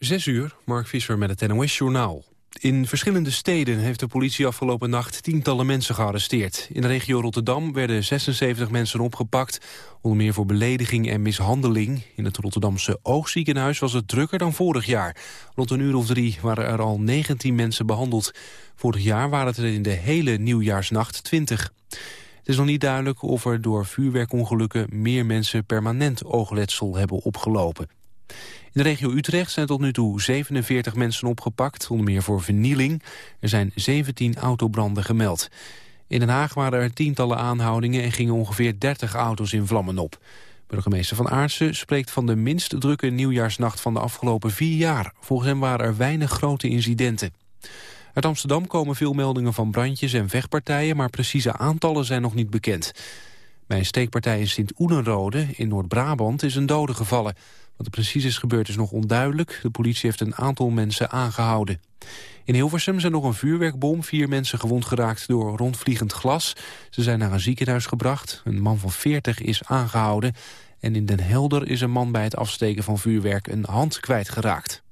Zes uur, Mark Visser met het NOS-journaal. In verschillende steden heeft de politie afgelopen nacht tientallen mensen gearresteerd. In de regio Rotterdam werden 76 mensen opgepakt, onder meer voor belediging en mishandeling. In het Rotterdamse Oogziekenhuis was het drukker dan vorig jaar. Rond een uur of drie waren er al 19 mensen behandeld. Vorig jaar waren het er in de hele nieuwjaarsnacht 20. Het is nog niet duidelijk of er door vuurwerkongelukken meer mensen permanent oogletsel hebben opgelopen. In de regio Utrecht zijn tot nu toe 47 mensen opgepakt, onder meer voor vernieling. Er zijn 17 autobranden gemeld. In Den Haag waren er tientallen aanhoudingen en gingen ongeveer 30 auto's in vlammen op. Burgemeester Van Aartsen spreekt van de minst drukke nieuwjaarsnacht van de afgelopen vier jaar. Volgens hem waren er weinig grote incidenten. Uit Amsterdam komen veel meldingen van brandjes en vechtpartijen... maar precieze aantallen zijn nog niet bekend. Bij een steekpartij in Sint-Oedenrode in Noord-Brabant is een dode gevallen. Wat er precies is gebeurd is nog onduidelijk. De politie heeft een aantal mensen aangehouden. In Hilversum zijn nog een vuurwerkbom. Vier mensen gewond geraakt door rondvliegend glas. Ze zijn naar een ziekenhuis gebracht. Een man van 40 is aangehouden. En in Den Helder is een man bij het afsteken van vuurwerk een hand kwijtgeraakt.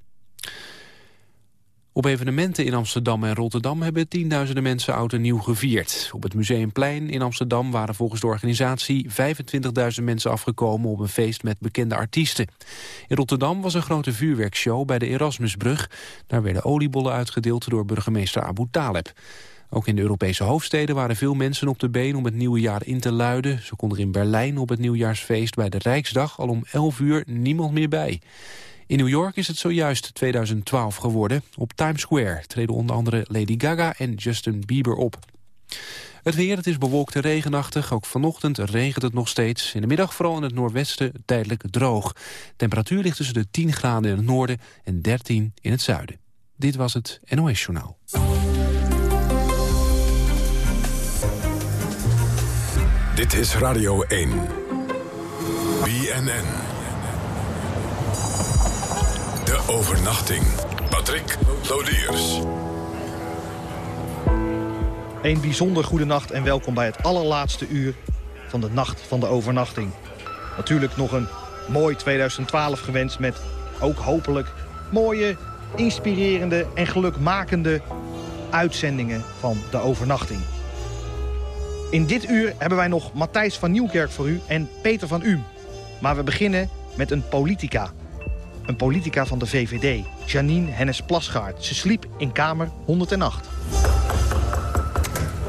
Op evenementen in Amsterdam en Rotterdam hebben tienduizenden mensen oud en nieuw gevierd. Op het Museumplein in Amsterdam waren volgens de organisatie 25.000 mensen afgekomen op een feest met bekende artiesten. In Rotterdam was een grote vuurwerkshow bij de Erasmusbrug. Daar werden oliebollen uitgedeeld door burgemeester Abu Taleb. Ook in de Europese hoofdsteden waren veel mensen op de been om het nieuwe jaar in te luiden. Zo kon er in Berlijn op het nieuwjaarsfeest bij de Rijksdag al om 11 uur niemand meer bij. In New York is het zojuist 2012 geworden. Op Times Square treden onder andere Lady Gaga en Justin Bieber op. Het weer, het is bewolkt en regenachtig. Ook vanochtend regent het nog steeds. In de middag vooral in het noordwesten tijdelijk droog. Temperatuur ligt tussen de 10 graden in het noorden en 13 in het zuiden. Dit was het NOS Journaal. Dit is Radio 1. BNN. Overnachting. Patrick Lodiers. Een bijzonder goede nacht en welkom bij het allerlaatste uur van de nacht van de overnachting. Natuurlijk nog een mooi 2012 gewenst met ook hopelijk mooie, inspirerende en gelukmakende uitzendingen van de overnachting. In dit uur hebben wij nog Matthijs van Nieuwkerk voor u en Peter van Uhm. Maar we beginnen met een politica. Een politica van de VVD, Janine Hennis Plasgaard. Ze sliep in kamer 108.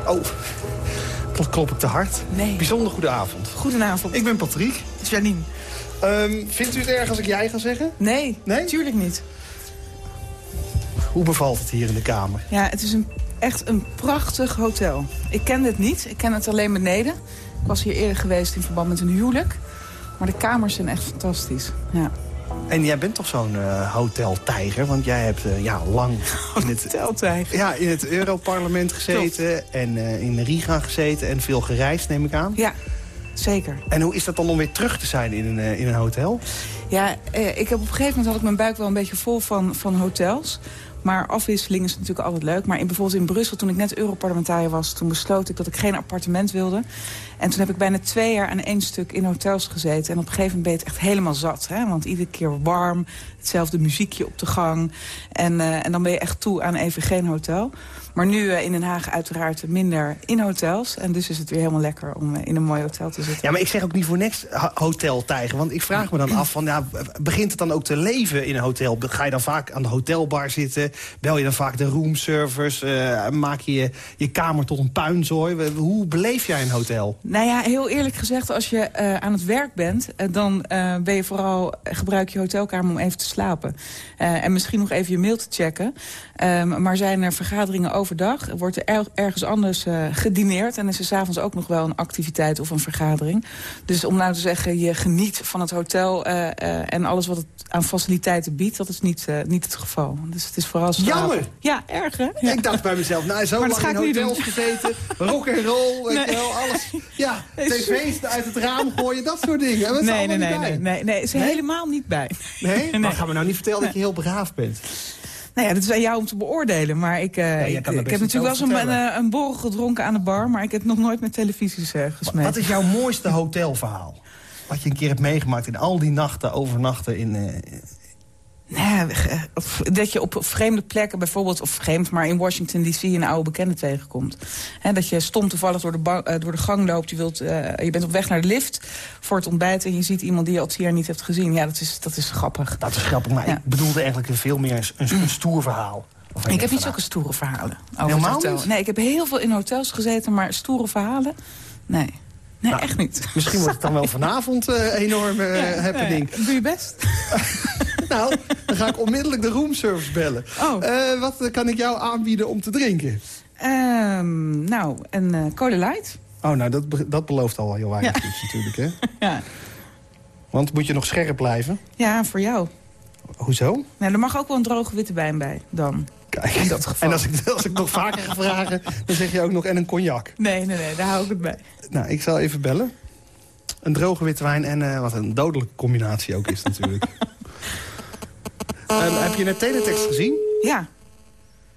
Oh, klop ik te hard? Nee. Bijzonder goede avond. Goedenavond. Ik ben Patrick. Janine. Um, vindt u het erg als ik jij ga zeggen? Nee, nee? tuurlijk niet. Hoe bevalt het hier in de kamer? Ja, het is een, echt een prachtig hotel. Ik ken het niet. Ik ken het alleen beneden. Ik was hier eerder geweest in verband met een huwelijk. Maar de kamers zijn echt fantastisch. Ja. En jij bent toch zo'n uh, hoteltijger? Want jij hebt uh, ja, lang in het. Ja, in het Europarlement gezeten en uh, in Riga gezeten en veel gereisd, neem ik aan. Ja, zeker. En hoe is dat dan om weer terug te zijn in een, in een hotel? Ja, ik heb op een gegeven moment had ik mijn buik wel een beetje vol van, van hotels. Maar afwisseling is natuurlijk altijd leuk. Maar in, bijvoorbeeld in Brussel, toen ik net Europarlementariër was... toen besloot ik dat ik geen appartement wilde. En toen heb ik bijna twee jaar aan één stuk in hotels gezeten. En op een gegeven moment ben je het echt helemaal zat. Hè? Want iedere keer warm, hetzelfde muziekje op de gang. En, uh, en dan ben je echt toe aan even geen hotel. Maar nu uh, in Den Haag uiteraard minder in hotels. En dus is het weer helemaal lekker om uh, in een mooi hotel te zitten. Ja, maar ik zeg ook niet voor niks hoteltijger. Want ik vraag me dan af, van, ja, begint het dan ook te leven in een hotel? Ga je dan vaak aan de hotelbar zitten? Bel je dan vaak de roomservice? Uh, maak je, je je kamer tot een puinzooi? Hoe beleef jij een hotel? Nou ja, heel eerlijk gezegd, als je uh, aan het werk bent... Uh, dan uh, ben je vooral, gebruik je hotelkamer om even te slapen. en misschien nog even je mail te checken. Um, maar zijn er vergaderingen overdag, wordt er er ergens anders gedineerd... en is er s'avonds ook nog wel een activiteit of een vergadering. Dus om nou te zeggen, je geniet van het hotel... en alles wat het aan faciliteiten biedt, dat is niet, niet het geval. Dus het is vooral slapen. Jammer! Ja, erg hè? Ja. Ik dacht bij mezelf, nou, zo lang in hotels gezeten, rock en roll, weet nee. wel, alles... Ja, tv's uit het raam gooien, dat soort dingen. Dat nee, nee, nee, nee, nee, nee, is er nee? helemaal niet bij. Nee? Maar ga me nou niet vertellen dat je heel braaf bent. Nou ja, dat is aan jou om te beoordelen. Maar ik, uh, ja, ik, ik heb natuurlijk wel eens een, een, een, borrel gedronken aan de bar... maar ik heb nog nooit met televisies uh, gesmeed. Wat is jouw mooiste hotelverhaal? Wat je een keer hebt meegemaakt in al die nachten, overnachten in... Nee, of dat je op vreemde plekken, bijvoorbeeld, of vreemd, maar in Washington D.C. een oude bekende tegenkomt. He, dat je stom toevallig door de, uh, door de gang loopt, je, wilt, uh, je bent op weg naar de lift voor het ontbijt en je ziet iemand die je al tien jaar niet hebt gezien. Ja, dat is, dat is grappig. Dat is grappig, maar ja. ik bedoelde eigenlijk een veel meer een, een stoer verhaal. Ik heb niet zulke stoere verhalen over Helemaal het hotel. niet? Nee, ik heb heel veel in hotels gezeten, maar stoere verhalen, nee. Nee, Nou, echt niet. Misschien wordt het dan wel vanavond uh, enorm uh, Ja, happening. ja, Doe je best. Nou, dan ga ik onmiddellijk de roomservice bellen. Oh. Eh, wat kan ik jou aanbieden om te drinken? Ehm, nou, een eh Cola Light. Oh, nou, dat, dat belooft al heel weinig iets natuurlijk, hè? Ja. Want moet je nog scherp blijven? ja, voor jou. Hoezo? Nou, er mag ook wel een droge witte wijn bij, dan. Kijk, In dat geval. en als ik, als ik nog vaker ga vragen, dan zeg je ook nog en een cognac. Nee, nee, nee, daar hou ik het bij. Nou, ik zal even bellen. Een droge witte wijn en eh, wat een dodelijke combinatie ook is natuurlijk. Ehm, heb je net teletext gezien? Ja,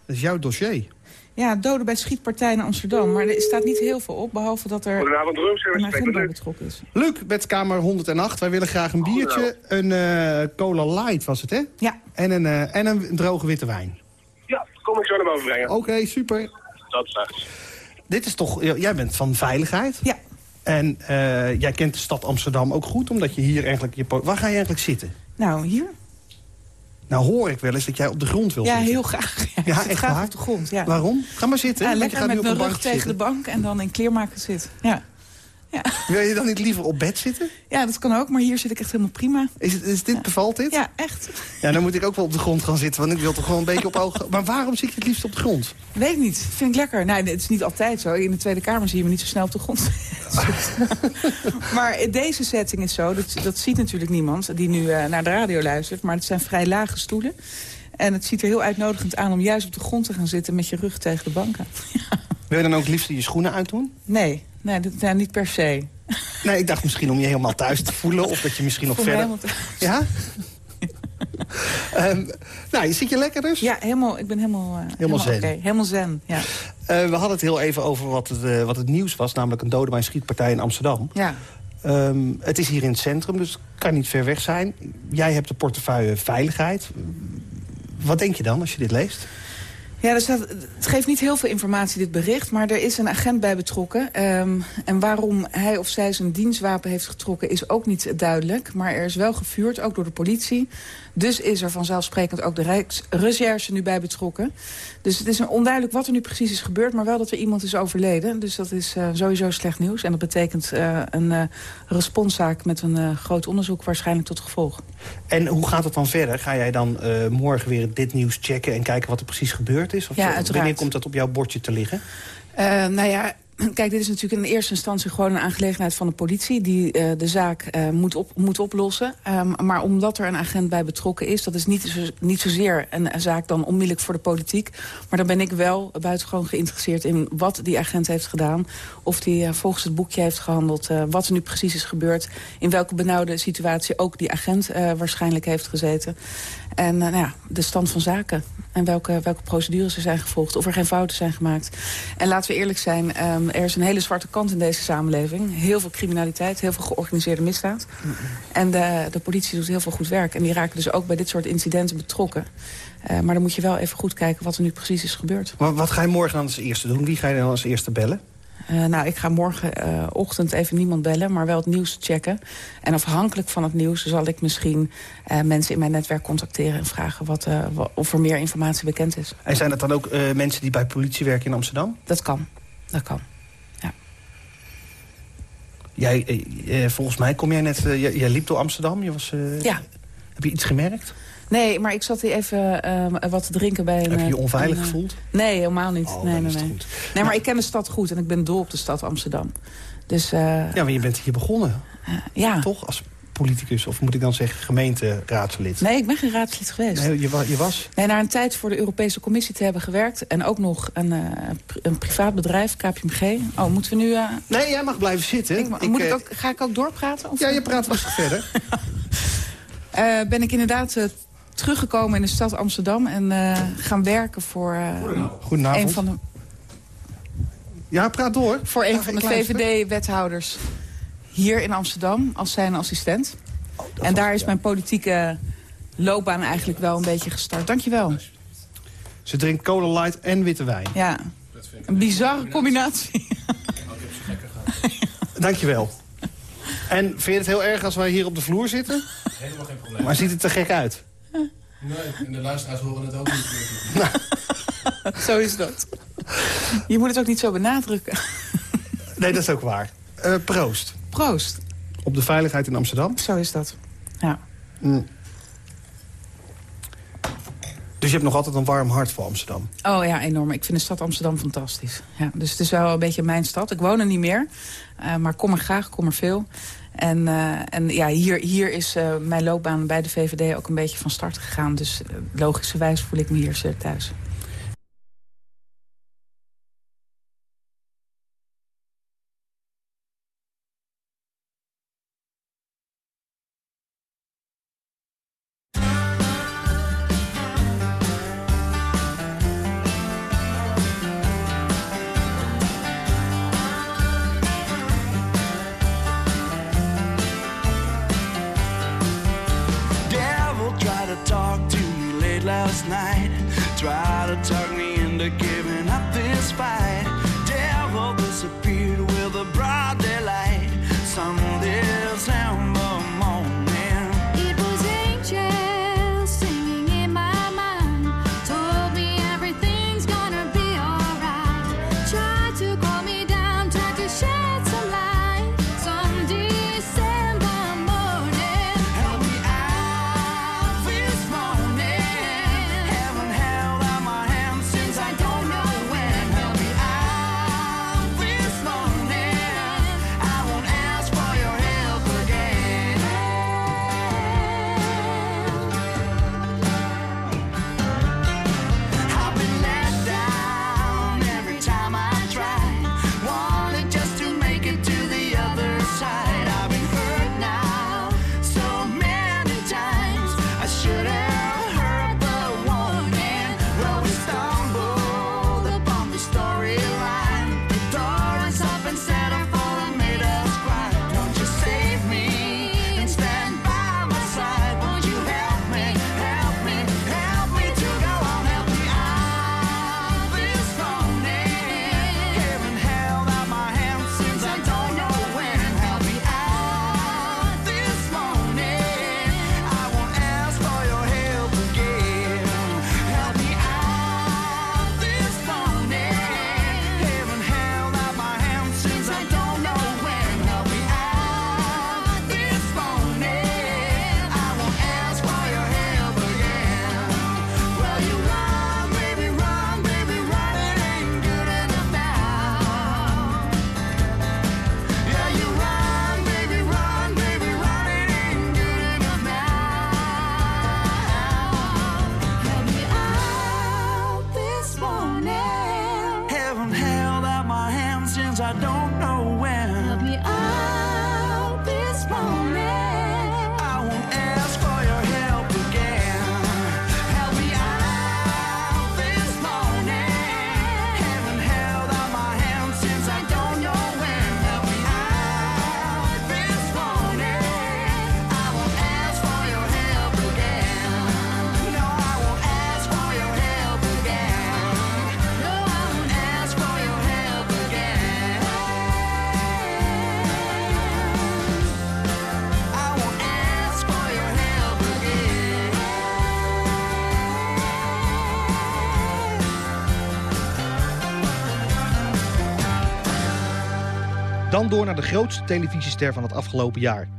Dat is jouw dossier. ja doden bij schietpartij in Amsterdam. Maar er staat niet heel veel op, behalve dat er Goedenavond, een u. betrokken is. Luc, bedkamer 108. Wij willen graag een biertje. Een eh, cola light was het, hè? Ja, En een, eh, en een droge witte wijn. Ja, kom ik zo naar boven brengen. Oké, super. Dat straks. Dit is toch... Jij bent van veiligheid. ja. En eh, jij kent de stad Amsterdam ook goed, omdat je hier eigenlijk... Je, waar ga je eigenlijk zitten? Nou, hier? Nou hoor ik wel eens dat jij op de grond wil Ja, zitten. heel graag. Ja, Ja, ik zit echt graag waar? op de grond, ja. Waarom? Ga maar zitten. Ja, lekker gaat nu met mijn rug tegen de zitten. bank en dan in kleermaker zitten. Ja. Wil je dan niet liever op bed zitten? ja, dat kan ook, maar hier zit ik echt helemaal prima. Is, dit, bevalt dit? Ja, echt. Ja, dan moet ik ook wel op de grond gaan zitten, want ik wil toch gewoon een beetje op ogen... Maar waarom zit je het liefst op de grond? Weet ik niet. Vind ik lekker. Nee, het is niet altijd zo. In de Tweede Kamer zie je me niet zo snel op de grond. maar deze setting is zo. Dat, dat ziet natuurlijk niemand die nu eh, naar de radio luistert. Maar het zijn vrij lage stoelen. En het ziet er heel uitnodigend aan om juist op de grond te gaan zitten... met je rug tegen de banken. Wil je dan ook liefst je schoenen uitdoen? Nee, nee dat, nou, niet per se. Nee, ik dacht misschien om je helemaal thuis te voelen... of dat je misschien nog verder... Ja? Ehm, nou, zit je lekker dus? Ja, helemaal, ik ben helemaal... eh, helemaal zen. oké. Helemaal zen, ja. Eh, we hadden het heel even over wat het, eh, wat het nieuws was... namelijk een dode bij een schietpartij in Amsterdam. ja. Ehm, het is hier in het centrum, dus het kan niet ver weg zijn. Jij hebt de portefeuille veiligheid. Wat denk je dan als je dit leest? Ja, staat, het geeft niet heel veel informatie, dit bericht. Maar er is een agent bij betrokken. Ehm, en waarom hij of zij zijn dienstwapen heeft getrokken is ook niet duidelijk. Maar er is wel gevuurd, ook door de politie. Dus is er vanzelfsprekend ook de Rijksrecherche nu bij betrokken. Dus het is onduidelijk wat er nu precies is gebeurd. Maar wel dat er iemand is overleden. Dus dat is eh, sowieso slecht nieuws. En dat betekent eh, een eh, responszaak met een groot onderzoek waarschijnlijk tot gevolg. En hoe gaat het dan verder? Ga jij dan morgen weer dit nieuws checken... en kijken wat er precies gebeurd is? Of Ja, eh, uiteraard. wanneer komt dat op jouw bordje te liggen? Eh, nou ja, kijk, dit is natuurlijk in eerste instantie gewoon een aangelegenheid van de politie... die eh, de zaak moet, op, moet oplossen. Ehm, maar omdat er een agent bij betrokken is... dat is niet, zo, niet zozeer een zaak dan onmiddellijk voor de politiek. Maar dan ben ik wel buitengewoon geïnteresseerd in wat die agent heeft gedaan. Of die volgens het boekje heeft gehandeld. eh, wat er nu precies is gebeurd. In welke benauwde situatie ook die agent waarschijnlijk heeft gezeten. En eh, nou ja, de stand van zaken. En welke, welke procedures er zijn gevolgd. Of er geen fouten zijn gemaakt. En laten we eerlijk zijn, ehm, er is een hele zwarte kant in deze samenleving. Heel veel criminaliteit, heel veel georganiseerde misdaad. En de, de politie doet heel veel goed werk. En die raken dus ook bij dit soort incidenten betrokken. Eh, maar dan moet je wel even goed kijken wat er nu precies is gebeurd. Maar wat ga je morgen dan als eerste doen? Wie ga je dan als eerste bellen? Eh, nou, ik ga morgenochtend even niemand bellen, maar wel het nieuws checken. En afhankelijk van het nieuws zal ik misschien eh, mensen in mijn netwerk contacteren... en vragen wat, eh, of er meer informatie bekend is. En zijn dat dan ook mensen die bij politie werken in Amsterdam? Dat kan. Dat kan. Jij, volgens mij kom jij net... jij, jij liep door Amsterdam. Je was, Ja. Heb je iets gemerkt? Nee, maar ik zat hier even eh, wat te drinken bij een... Heb je je eh, onveilig een, eh, gevoeld? Nee, helemaal niet. Oh, nee, nee, nee. nee, maar ik ken de stad goed en ik ben dol op de stad Amsterdam. Dus eh, Ja, maar je bent hier begonnen, ja. toch? Als politicus, of moet ik dan zeggen gemeenteraadslid? Nee, ik ben geen raadslid geweest. Nee, je, wa- je was? Nee, na een tijd voor de Europese Commissie te hebben gewerkt... en ook nog een, eh, pri- een privaat bedrijf, KPMG. Oh, moeten we nu... eh, Nee, jij mag blijven zitten. ik, moet ik eh, ook, ga ik ook doorpraten? Of? Ja, je praat rustig verder. Eh, ben ik inderdaad eh, teruggekomen in de stad Amsterdam... en eh, gaan werken voor, eh, Goedenavond. een van de, Ja, praat door. voor een Ja, van de. VVD-wethouders hier in Amsterdam... als zijn assistent. Oh, En daar is mijn politieke loopbaan eigenlijk wel een beetje gestart. Dankjewel. Ze drinkt cola light en witte wijn. Ja, een bizarre combinatie. Dankjewel. En vind je het heel erg als wij hier op de vloer zitten? Helemaal geen probleem. Maar ziet het er gek uit? Nee, en de luisteraars horen het ook niet. zo is dat. Je moet het ook niet zo benadrukken. Nee, dat is ook waar. Uh, proost. Proost. Op de veiligheid in Amsterdam. Zo is dat. Ja. Mm. Dus je hebt nog altijd een warm hart voor Amsterdam? Oh ja, enorm. Ik vind de stad Amsterdam fantastisch. Ja, dus het is wel een beetje mijn stad. Ik woon er niet meer, uh, maar kom er graag, kom er veel. En, uh, en ja, hier, hier is uh, mijn loopbaan bij de VVD ook een beetje van start gegaan. Dus logischerwijs voel ik me hier zeer thuis. did last night. Try to talk me into giving up this fight. Devil disappeared with the broad daylight. Some days door naar de grootste televisiester van het afgelopen jaar.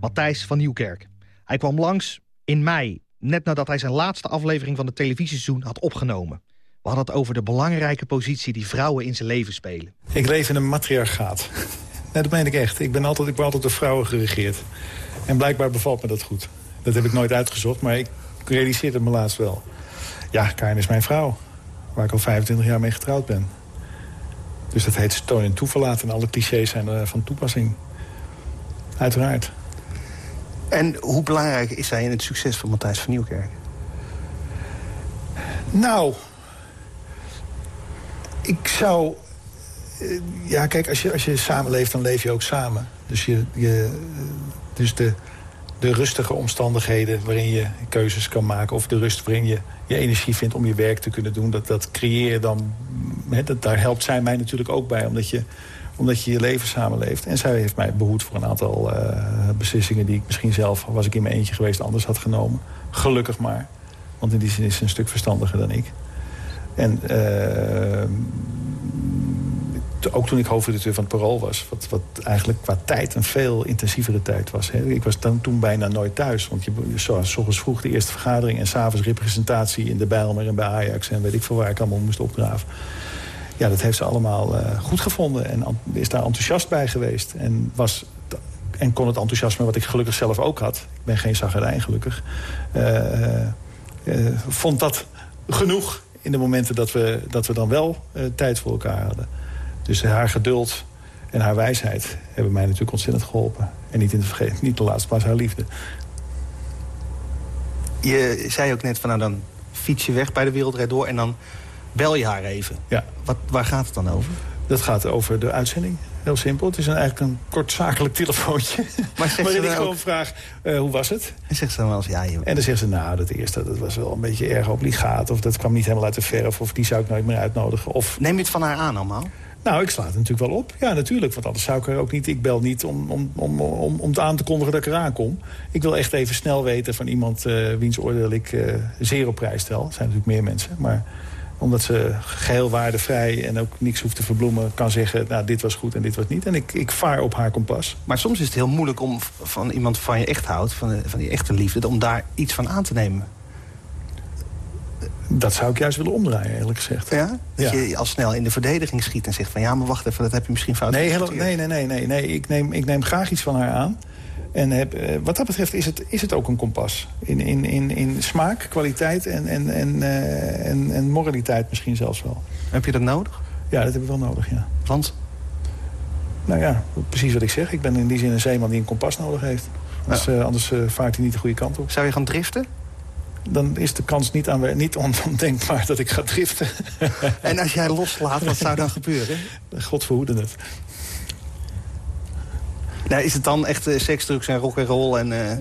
Matthijs van Nieuwkerk. Hij kwam langs in mei, net nadat hij zijn laatste aflevering van het televisieseizoen had opgenomen. We hadden het over de belangrijke positie die vrouwen in zijn leven spelen. Ik leef in een matriarchaat. Nee, dat meen ik echt. Ik ben altijd, ik ben altijd door vrouwen geregeerd. En blijkbaar bevalt me dat goed. Dat heb ik nooit uitgezocht, maar ik realiseerde me laatst wel. Ja, Karin is mijn vrouw. Waar ik al 25 jaar mee getrouwd ben. Dus dat heet steun en toeverlaat. En alle clichés zijn er van toepassing. Uiteraard. En hoe belangrijk is zij in het succes van Matthijs van Nieuwkerk? Nou, ik zou... Eh, ja, kijk, als je, als je samenleeft, dan leef je ook samen. Dus, je, je, dus de, de rustige omstandigheden waarin je keuzes kan maken... of de rust waarin je je energie vindt om je werk te kunnen doen... dat, dat creëer je dan... Daar helpt zij mij natuurlijk ook bij, omdat je, omdat je je leven samenleeft. En zij heeft mij behoed voor een aantal uh, beslissingen... die ik misschien zelf, was ik in mijn eentje geweest, anders had genomen. Gelukkig maar. Want in die zin is ze een stuk verstandiger dan ik. En uh, ook toen ik hoofdredacteur van het Parool was... Wat, eigenlijk qua tijd een veel intensievere tijd was. Ik was dan, toen bijna nooit thuis. Want je, zoals ochtends vroeg de eerste vergadering... en s'avonds representatie in de Bijlmer en bij Ajax... en weet ik veel waar ik allemaal moest opdraven. Ja, dat heeft ze allemaal uh, goed gevonden. En is daar enthousiast bij geweest. En, was, en kon het enthousiasme wat ik gelukkig zelf ook had... ik ben geen zagerijn gelukkig... Uh, uh, vond dat genoeg in de momenten dat we, dat we dan wel tijd voor elkaar hadden. Dus haar geduld en haar wijsheid hebben mij natuurlijk ontzettend geholpen. En niet, in de niet de laatste plaats haar liefde. Je zei ook net van nou dan fiets je weg bij de Wereldrijd door... en dan bel je haar even. Ja. Wat, waar gaat het dan over? Dat gaat over de uitzending. Heel simpel. Het is een, eigenlijk een kort zakelijk telefoontje. Maar waarin ik gewoon vraag, uh, hoe was het? En zegt ze dan wel eens, ja... Joh. En dan zegt ze, nou, dat eerste dat was wel een beetje erg obligaat... of dat kwam niet helemaal uit de verf, of die zou ik nooit meer uitnodigen. Of... Neem je het van haar aan allemaal? Nou, ik sla het natuurlijk wel op. Ja, natuurlijk. Want anders zou ik er ook niet... Ik bel niet om, om, om, om, om te aan te kondigen dat ik eraan kom. Ik wil echt even snel weten van iemand uh, wiens oordeel ik uh, zeer op prijs stel. Er zijn natuurlijk meer mensen. Maar omdat ze geheel waardevrij en ook niks hoeft te verbloemen... kan zeggen, nou, dit was goed en dit was niet. En ik, ik vaar op haar kompas. Maar soms is het heel moeilijk om van iemand van je echt houdt... van, van die echte liefde, om daar iets van aan te nemen. Dat zou ik juist willen omdraaien, eerlijk gezegd. Ja? Dat ja. je al snel in de verdediging schiet en zegt van... ja, maar wacht even, dat heb je misschien fout nee, nee, nee, nee, nee, nee. Ik, neem, ik neem graag iets van haar aan. En heb, uh, wat dat betreft is het, is het ook een kompas. In, in, in, in smaak, kwaliteit en, en, en, uh, en, en moraliteit misschien zelfs wel. Heb je dat nodig? Ja, dat heb ik wel nodig, ja. Want? Nou ja, precies wat ik zeg. Ik ben in die zin een zeeman die een kompas nodig heeft. Anders, uh, anders vaart hij niet de goede kant op. Zou je gaan driften? dan is de kans niet, aan, niet ondenkbaar dat ik ga driften. En als jij loslaat, wat zou dan gebeuren? God verhoede het. Nou, is het dan echt uh, seks, drugs en rock en roll en uh,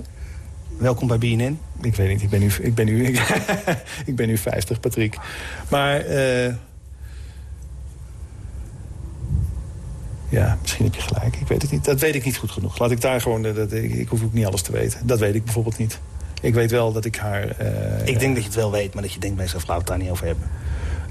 welkom bij BNN? Ik weet niet, ik ben nu, ik ben nu, ik ben nu 50, Patrick. Maar uh, ja, misschien heb je gelijk. Ik weet het niet. Dat weet ik niet goed genoeg. Laat ik daar gewoon, dat, ik, ik hoef ook niet alles te weten. Dat weet ik bijvoorbeeld niet. Ik weet wel dat ik haar... Ik denk dat je het wel weet, maar dat je denkt bij zo'n vrouw het daar niet over hebben.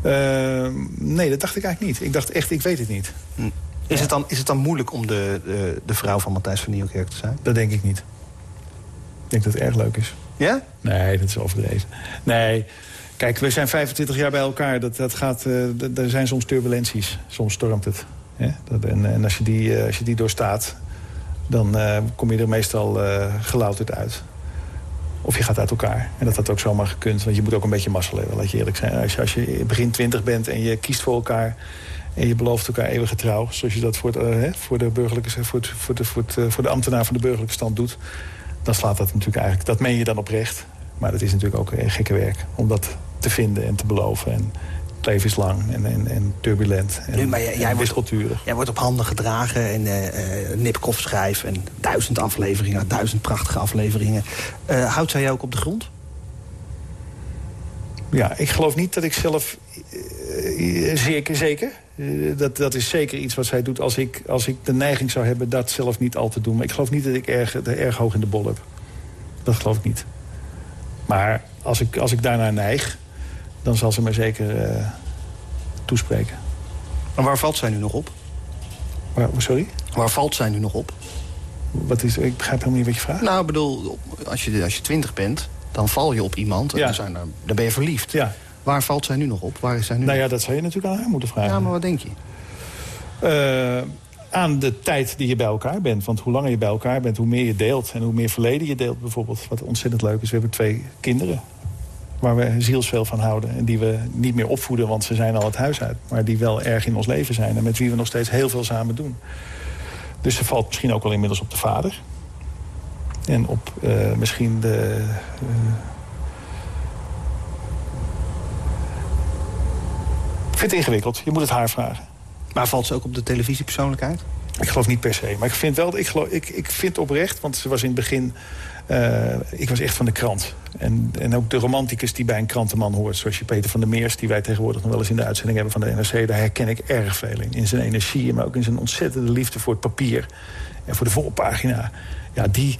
Uh, nee, dat dacht ik eigenlijk niet. Ik dacht echt, ik weet het niet. Hm. Is, ja. het, dan, is het dan moeilijk om de, de, de vrouw van Matthijs van Nieuwkerk te zijn? Dat denk ik niet. Ik denk dat het erg leuk is. Ja? Nee, dat is overdreven. Nee, kijk, we zijn 25 jaar bij elkaar. Dat, dat gaat, uh, er zijn soms turbulenties. Soms stormt het. Ja? Dat, en, en als, je die, als je die doorstaat, dan kom je er meestal gelouterd uit. Of je gaat uit elkaar. En dat had ook zomaar gekund. Want je moet ook een beetje mazzel hebben, laat je eerlijk zijn. Als je, als je begin twintig bent en je kiest voor elkaar... en je belooft elkaar eeuwige trouw... zoals je dat voor, het, uh, voor, de, burgerlijke, voor, het, voor, de, voor, het, voor de ambtenaar van de burgerlijke stand doet... dan slaat dat natuurlijk eigenlijk... dat meen je dan oprecht. Maar dat is natuurlijk ook een gekke werk. Om dat te vinden en te beloven. En het leven is lang en, en, en turbulent en, nu, maar jij, jij wordt, jij wordt op handen gedragen en uh, Nipkoff schrijft... en duizend afleveringen, duizend prachtige afleveringen. Uh, houdt zij jou ook op de grond? Ja, ik geloof niet dat ik zelf... zeker, zeker. dat, dat is zeker iets wat zij doet als ik, als ik de neiging zou hebben... dat zelf niet al te doen. Maar ik geloof niet dat ik erg, erg hoog in de bol heb. Dat geloof ik niet. Maar als ik, als ik daarnaar neig dan zal ze mij zeker uh, toespreken. Maar waar valt zij nu nog op? Waar, sorry? Waar valt zij nu nog op? Wat is, ik begrijp helemaal niet wat je vraagt. Nou, ik bedoel, als je, als je twintig bent, dan val je op iemand en Ja. dan, zijn er, dan ben je verliefd. Ja. Waar valt zij nu nog op? Waar is zij nu Nou ja, dat zou je natuurlijk aan haar moeten vragen. Ja, maar wat denk je? Eh, aan de tijd die je bij elkaar bent. Want hoe langer je bij elkaar bent, hoe meer je deelt. En hoe meer verleden je deelt bijvoorbeeld. Wat ontzettend leuk is. We hebben twee kinderen waar we zielsveel van houden. En die we niet meer opvoeden, want ze zijn al het huis uit. Maar die wel erg in ons leven zijn. En met wie we nog steeds heel veel samen doen. Dus ze valt misschien ook wel inmiddels op de vader. En op uh, misschien de... Uh, vind het ingewikkeld. Je moet het haar vragen. Maar valt ze ook op de televisiepersoonlijkheid? Ik geloof niet per se. Maar ik vind wel, ik, geloof, ik, ik vind oprecht, want ze was in het begin... Uh, ik was echt van de krant. En, en ook de romanticus die bij een krantenman hoort... zoals je Peter van der Meers, die wij tegenwoordig nog wel eens in de uitzending hebben van de NRC... daar herken ik erg veel in. In zijn energie, maar ook in zijn ontzettende liefde voor het papier. En voor de voorpagina. Ja, die,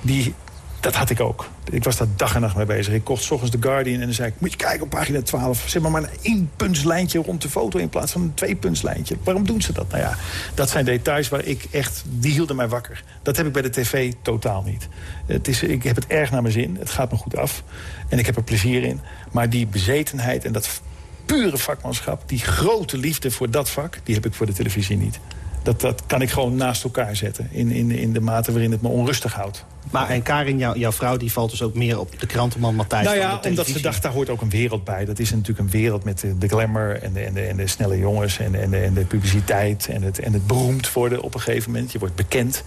die, dat had ik ook. Ik was daar dag en nacht mee bezig. Ik kocht s ochtends The Guardian en dan zei ik... moet je kijken op pagina 12. Zeg maar maar een één-puntslijntje rond de foto... in plaats van een twee-puntslijntje. Waarom doen ze dat? Nou ja, dat zijn details waar ik echt... die hielden mij wakker. Dat heb ik bij de tv totaal niet. Het is, ik heb het erg naar mijn zin. Het gaat me goed af. En ik heb er plezier in. Maar die bezetenheid en dat pure vakmanschap... die grote liefde voor dat vak... die heb ik voor de televisie niet. Dat, dat kan ik gewoon naast elkaar zetten. In, in, in de mate waarin het me onrustig houdt. Maar en Karin, jou, jouw vrouw, die valt dus ook meer op de krantenman Matthijs Nou ja, omdat ze dacht, daar hoort ook een wereld bij. Dat is natuurlijk een wereld met de, de glamour en de, en, de, en de snelle jongens... En, en, de, en de publiciteit en het, en het beroemd worden op een gegeven moment. Je wordt bekend.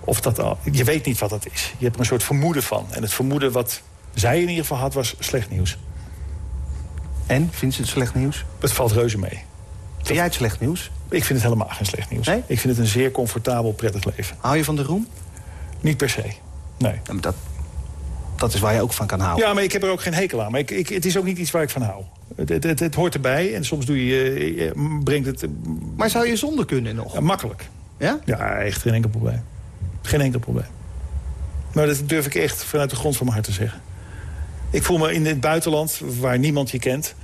Of dat al, je weet niet wat dat is. Je hebt er een soort vermoeden van. En het vermoeden wat zij in ieder geval had, was slecht nieuws. En? Vindt ze het slecht nieuws? Het valt reuze mee. Vind jij het slecht nieuws? Ik vind het helemaal geen slecht nieuws. Nee? Ik vind het een zeer comfortabel, prettig leven. Hou je van de roem? Niet per se, nee. Ja, dat, dat is waar je ook van kan houden. Ja, maar ik heb er ook geen hekel aan. Maar ik, ik, het is ook niet iets waar ik van hou. Het, het, het, het hoort erbij en soms doe je, je, brengt het... Maar zou je zonder kunnen nog? Ja, makkelijk. Ja? Ja, echt geen enkel probleem. Geen enkel probleem. Maar dat durf ik echt vanuit de grond van mijn hart te zeggen. Ik voel me in het buitenland, waar niemand je kent...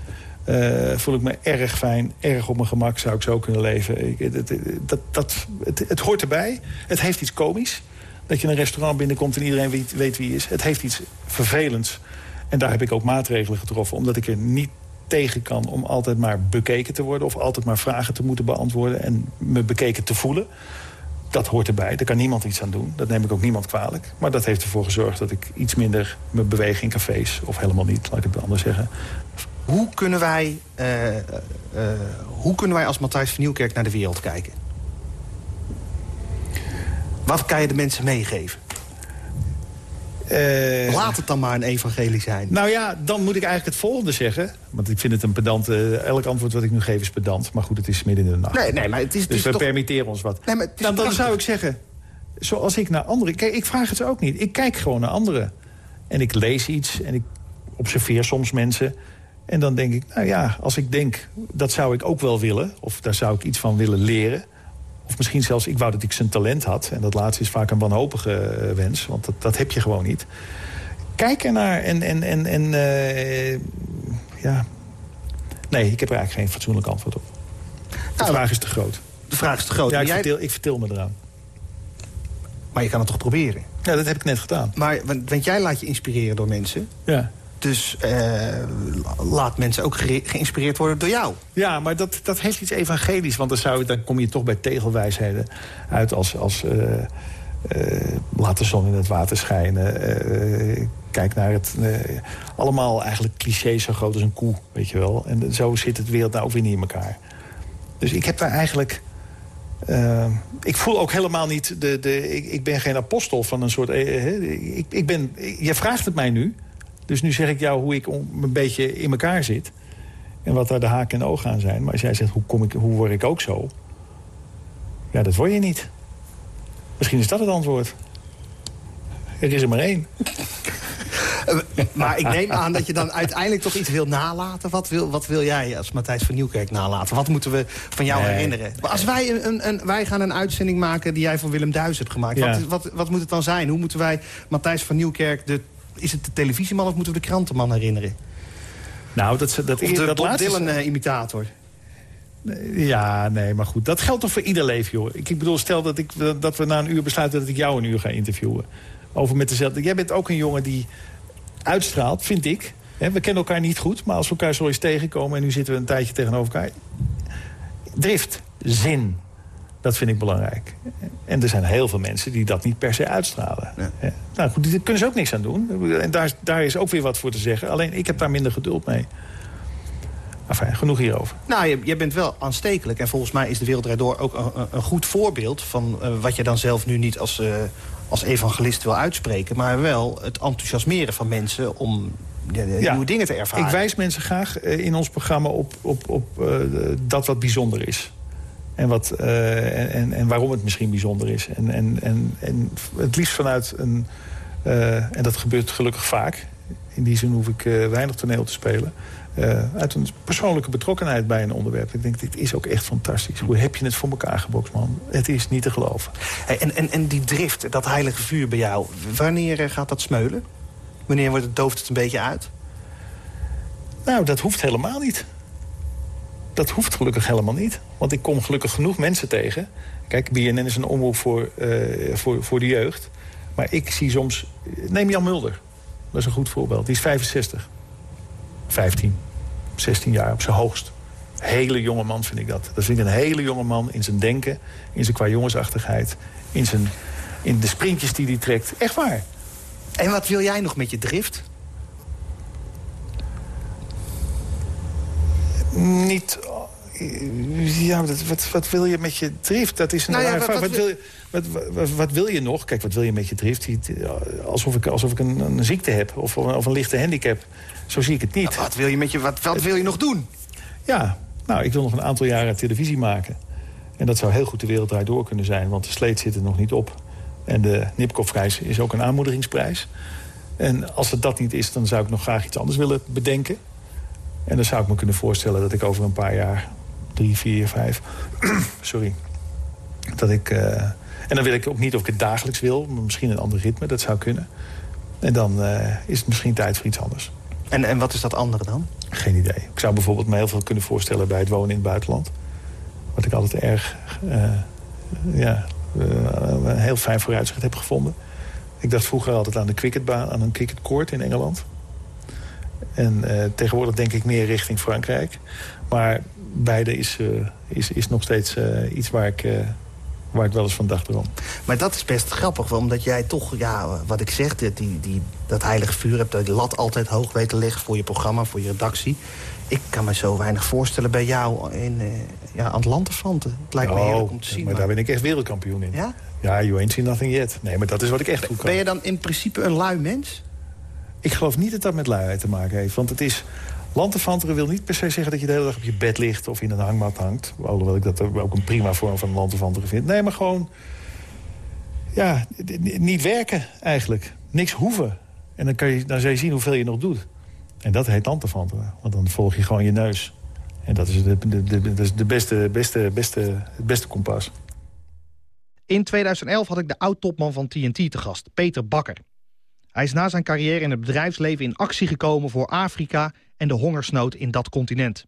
Uh, voel ik me erg fijn, erg op mijn gemak, zou ik zo kunnen leven. Het, dat, dat, het, het, hoort erbij. Het heeft iets komisch. Dat je een restaurant binnenkomt en iedereen weet, weet wie is. Het heeft iets vervelends. En daar heb ik ook maatregelen getroffen. Omdat ik er niet tegen kan om altijd maar bekeken te worden... of altijd maar vragen te moeten beantwoorden en me bekeken te voelen. Dat hoort erbij, daar kan niemand iets aan doen. Dat neem ik ook niemand kwalijk. Maar dat heeft ervoor gezorgd dat ik iets minder me beweeg in cafés... of helemaal niet, laat ik het anders zeggen. Hoe kunnen wij, uh, uh, hoe kunnen wij als Matthijs van Nieuwkerk naar de wereld kijken? Wat kan je de mensen meegeven? Laat het dan maar een evangelie zijn. Nou ja, dan moet ik eigenlijk het volgende zeggen. Want ik vind het een pedant... elk antwoord wat ik nu geef is pedant. Maar goed, het is midden in de nacht. Nee, nee, maar het is, het dus is we toch... permitteren ons wat. Nee, maar het is dan, dan prachtig. zou ik zeggen... Zoals ik naar anderen... Kijk, ik vraag het ze ook niet. Ik kijk gewoon naar anderen. En ik lees iets en ik observeer soms mensen... En dan denk ik, nou ja, als ik denk, dat zou ik ook wel willen... of daar zou ik iets van willen leren... of misschien zelfs, ik wou dat ik zijn talent had... en dat laatste is vaak een wanhopige uh, wens, want dat, dat heb je gewoon niet. Kijk ernaar en... en, en, en uh, ja... Nee, ik heb er eigenlijk geen fatsoenlijk antwoord op. De Nou, vraag is te groot. De vraag is te groot. Ja, ik, jij- vertel, ik vertel me eraan. Maar je kan het toch proberen? Ja, dat heb ik net gedaan. Maar, want, want jij laat je inspireren door mensen. Ja. Dus eh, laat mensen ook geïnspireerd worden door jou. Ja, maar dat, dat heeft iets evangelisch. Want dan, zou, dan kom je toch bij tegelwijsheden uit als... als eh, eh, laat de zon in het water schijnen. kijk naar het... allemaal eigenlijk clichés zo groot als een koe, weet je wel. En zo zit het wereld nou ook weer niet in elkaar. Dus ik heb daar eigenlijk... ik voel ook helemaal niet... De, de, ik, ik ben geen apostel van een soort... ik, ik ben, je vraagt het mij nu. Dus nu zeg ik jou hoe ik om- een beetje in elkaar zit. En wat daar de haken en ogen aan zijn. Maar als jij zegt, hoe, kom ik, hoe word ik ook zo? Ja, dat word je niet. Misschien is dat het antwoord. Er is er maar één. Maar ik neem aan dat je dan uiteindelijk toch iets wil nalaten. Wat wil, wat wil jij als Matthijs van Nieuwkerk nalaten? Wat moeten we van jou Nee. herinneren? Maar als wij, een, een, wij gaan een uitzending maken die jij voor Willem Duis hebt gemaakt. Ja. Wat, wat, wat moet het dan zijn? Hoe moeten wij Matthijs van Nieuwkerk... De, is het de televisieman of moeten we de krantenman herinneren? Nou, dat, dat, Of de dat Bob laatste... Dylan-imitator? Ja, nee, maar goed. Dat geldt toch voor ieder leven, joh. Ik, ik bedoel, stel dat, ik, dat we na een uur besluiten dat ik jou een uur ga interviewen. Over met dezelfde... Jij bent ook een jongen die uitstraalt, vind ik. We kennen elkaar niet goed, maar als we elkaar zo eens tegenkomen... en nu zitten we een tijdje tegenover elkaar... Drift, zin, dat vind ik belangrijk. En er zijn heel veel mensen die dat niet per se uitstralen. Ja. Nou goed, daar kunnen ze ook niks aan doen. En daar, daar is ook weer wat voor te zeggen. Alleen, ik heb daar minder geduld mee. Enfin, genoeg hierover. Nou, je, je bent wel aanstekelijk. En volgens mij is de Wereld Door ook een, een- goed voorbeeld... van eh, wat je dan zelf nu niet als, eh, als evangelist wil uitspreken... maar wel het enthousiasmeren van mensen om ja, de Ja. nieuwe dingen te ervaren. Ik wijs mensen graag eh, in ons programma op, op, op dat wat bijzonder is. En, wat, uh, en, en waarom het misschien bijzonder is. En, en, en, en het liefst vanuit een... Uh, en dat gebeurt gelukkig vaak. In die zin hoef ik uh, weinig toneel te spelen. uit een persoonlijke betrokkenheid bij een onderwerp. Ik denk, dit is ook echt fantastisch. Hoe heb je het voor elkaar gebokst, man? Het is niet te geloven. Hey, en, en, en die drift, dat heilige vuur bij jou... wanneer gaat dat smeulen? Wanneer wordt het, dooft het een beetje uit? Nou, dat hoeft helemaal niet. Dat hoeft gelukkig helemaal niet. Want ik kom gelukkig genoeg mensen tegen. Kijk, BNN is een omroep voor, uh, voor, voor de jeugd. Maar ik zie soms... Neem Jan Mulder. Dat is een goed voorbeeld. Die is 65. 15, 16 jaar op zijn hoogst. Hele jonge man vind ik dat. Dat vind ik een hele jonge man in zijn denken. In zijn qua jongensachtigheid. In, zijn, in de sprintjes die hij trekt. Echt waar. En wat wil jij nog met je drift? niet... Ja, wat, wat wil je met je drift? Dat is een nou ja, wat, wat, wil je, wat, wat, wil je nog? Kijk, wat wil je met je drift? Alsof ik, alsof ik een, een ziekte heb of, of een lichte handicap. Zo zie ik het niet. Nou, wat wil je, met je, wat, wat wil je nog doen? Ja, nou, ik wil nog een aantal jaren televisie maken. En dat zou heel goed de wereld door kunnen zijn. Want de sleet zit er nog niet op. En de Nipkoff-prijs is ook een aanmoedigingsprijs. En als het dat niet is, dan zou ik nog graag iets anders willen bedenken. En dan zou ik me kunnen voorstellen dat ik over een paar jaar... drie, vier, vijf... sorry. Dat ik... Uh, en dan wil ik ook niet of ik het dagelijks wil. Maar misschien een ander ritme, dat zou kunnen. En dan uh, is het misschien tijd voor iets anders. En, en wat is dat andere dan? Geen idee. Ik zou bijvoorbeeld me heel veel kunnen voorstellen bij het wonen in het buitenland. Wat ik altijd erg... Uh, ja, een heel fijn vooruitzicht heb gevonden. Ik dacht vroeger altijd aan de cricketbaan, aan een cricketcourt in Engeland. En uh, tegenwoordig denk ik meer richting Frankrijk. Maar beide is, uh, is, is nog steeds uh, iets waar ik, waar ik wel eens van dacht erom. Maar dat is best grappig, omdat jij toch, ja, wat ik zeg... Die, die, dat heilige vuur hebt, dat je lat altijd hoog weten leggen... voor je programma, voor je redactie. Ik kan me zo weinig voorstellen bij jou in, ja, aan het lijkt me oh, heerlijk om te zien. Maar, maar, daar ben ik echt wereldkampioen in. Ja? Ja, you ain't seen nothing yet. Nee, maar dat is wat ik echt goed kan. Ben je dan in principe een lui mens? Ik geloof niet dat dat met luiheid te maken heeft. Want het is... Lanterfanteren wil niet per se zeggen dat je de hele dag op je bed ligt... of in een hangmat hangt. Alhoewel ik dat ook een prima vorm van lanterfanteren vind. Nee, maar gewoon... Ja, niet werken eigenlijk. Niks hoeven. En dan, kan je, dan zou je zien hoeveel je nog doet. En dat heet lanterfanteren. Want dan volg je gewoon je neus. En dat is de, de, de, de beste, beste, beste, het beste kompas. In 2011 had ik de oud-topman van TNT te gast, Peter Bakker. Hij is na zijn carrière in het bedrijfsleven in actie gekomen voor Afrika en de hongersnood in dat continent.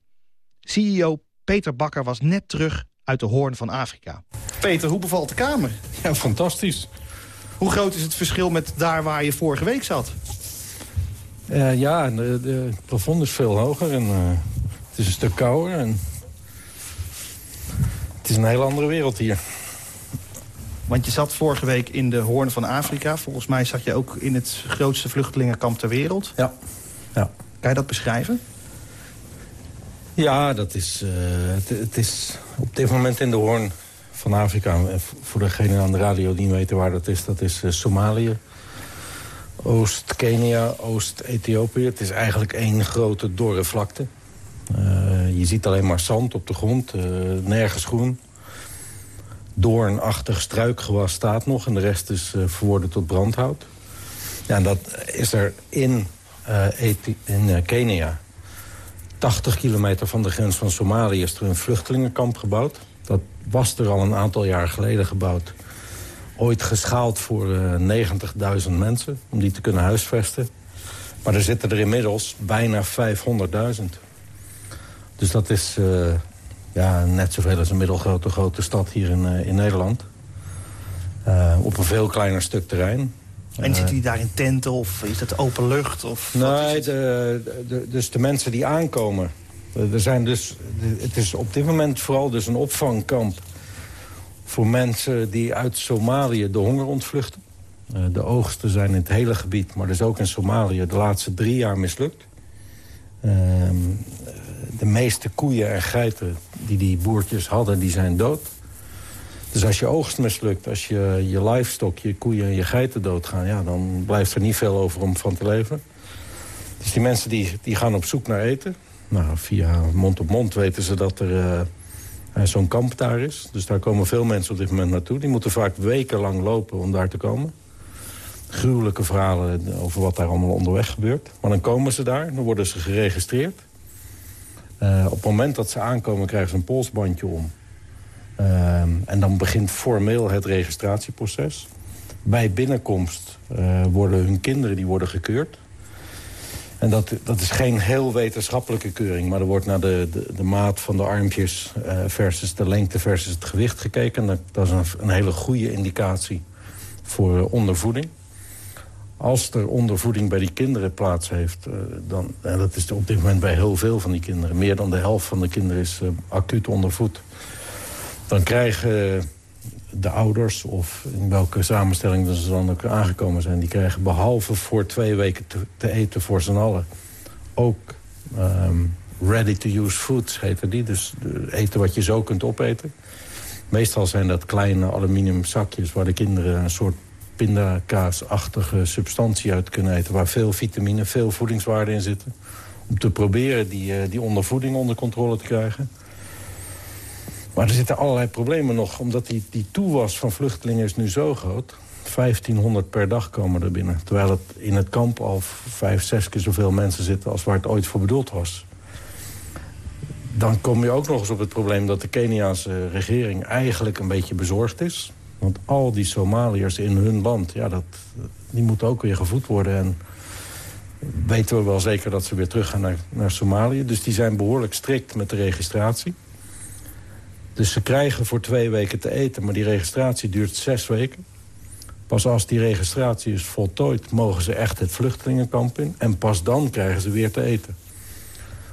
CEO Peter Bakker was net terug uit de hoorn van Afrika. Peter, hoe bevalt de kamer? Ja, fantastisch. Hoe groot is het verschil met daar waar je vorige week zat? Uh, ja, de, de, het plafond is veel hoger en uh, het is een stuk kouder. En het is een hele andere wereld hier. Want je zat vorige week in de Hoorn van Afrika. Volgens mij zat je ook in het grootste vluchtelingenkamp ter wereld. Ja. ja. Kan je dat beschrijven? Ja, dat is, uh, het, is op dit moment in de Hoorn van Afrika. Voor degenen aan de radio die niet weten waar dat is, dat is uh, Somalië. Oost-Kenia, Oost-Ethiopië. Het is eigenlijk één grote dorre vlakte. Uh, je ziet alleen maar zand op de grond, nergens groen doornachtig struikgewas staat nog. En de rest is verworden tot brandhout. Ja, en dat is er in, in uh, Kenia. 80 kilometer van de grens van Somalië is er een vluchtelingenkamp gebouwd. Dat was er al een aantal jaar geleden gebouwd. Ooit geschaald voor 90.000 mensen, om die te kunnen huisvesten. Maar er zitten er inmiddels bijna 500.000. Dus dat is ja, net zoveel als een middelgrote grote stad hier in, uh, in Nederland. Uh, op een veel kleiner stuk terrein. En zitten die daar in tenten of is dat open lucht? Of nee, de, de, dus de mensen die aankomen. Er zijn dus, het is op dit moment vooral dus een opvangkamp... voor mensen die uit Somalië de honger ontvluchten. Uh, de oogsten zijn in het hele gebied, maar dus ook in Somalië... de laatste drie jaar mislukt. Ehm, de meeste koeien en geiten die die boertjes hadden, die zijn dood. Dus als je oogst mislukt, als je, je livestock, je koeien en je geiten doodgaan... Ja, dan blijft er niet veel over om van te leven. Dus die mensen die, die gaan op zoek naar eten. Nou, via mond op mond weten ze dat er uh, zo'n kamp daar is. Dus daar komen veel mensen op dit moment naartoe. Die moeten vaak wekenlang lopen om daar te komen. Gruwelijke verhalen over wat daar allemaal onderweg gebeurt. Maar dan komen ze daar, dan worden ze geregistreerd. Uh, op het moment dat ze aankomen krijgen ze een polsbandje om. Uh, en dan begint formeel het registratieproces. Bij binnenkomst uh, worden hun kinderen die worden gekeurd. En dat, dat is geen heel wetenschappelijke keuring. Maar er wordt naar de, de, de maat van de armpjes uh, versus de lengte versus het gewicht gekeken. Dat, dat is een, een, hele goede indicatie voor uh, ondervoeding. Als er ondervoeding bij die kinderen plaats heeft... Dan, en dat is op dit moment bij heel veel van die kinderen... meer dan de helft van de kinderen is acuut ondervoed... dan krijgen de ouders, of in welke samenstelling ze dan ook aangekomen zijn... die krijgen behalve voor twee weken te, te eten voor z'n allen... ook um, ready-to-use foods heten die. Dus eten wat je zo kunt opeten. Meestal zijn dat kleine aluminium zakjes... waar de kinderen een soort pindakaasachtige substantie uit kunnen eten... waar veel vitamine, veel voedingswaarde in zitten. Om te proberen die, die ondervoeding onder controle te krijgen... Maar er zitten allerlei problemen nog, omdat die, die toewas van vluchtelingen is nu zo groot. 1500 per dag komen er binnen. Terwijl het in het kamp al vijf, zes keer zoveel mensen zitten... als waar het ooit voor bedoeld was. Dan kom je ook nog eens op het probleem dat de Keniaanse regering... eigenlijk een beetje bezorgd is. Want al die Somaliërs in hun land, ja, dat, die moeten ook weer gevoed worden. En weten we wel zeker dat ze weer terug gaan naar, naar Somalië. Dus die zijn behoorlijk strikt met de registratie. Dus ze krijgen voor twee weken te eten, maar die registratie duurt zes weken. Pas als die registratie is voltooid, mogen ze echt het vluchtelingenkamp in. En pas dan krijgen ze weer te eten.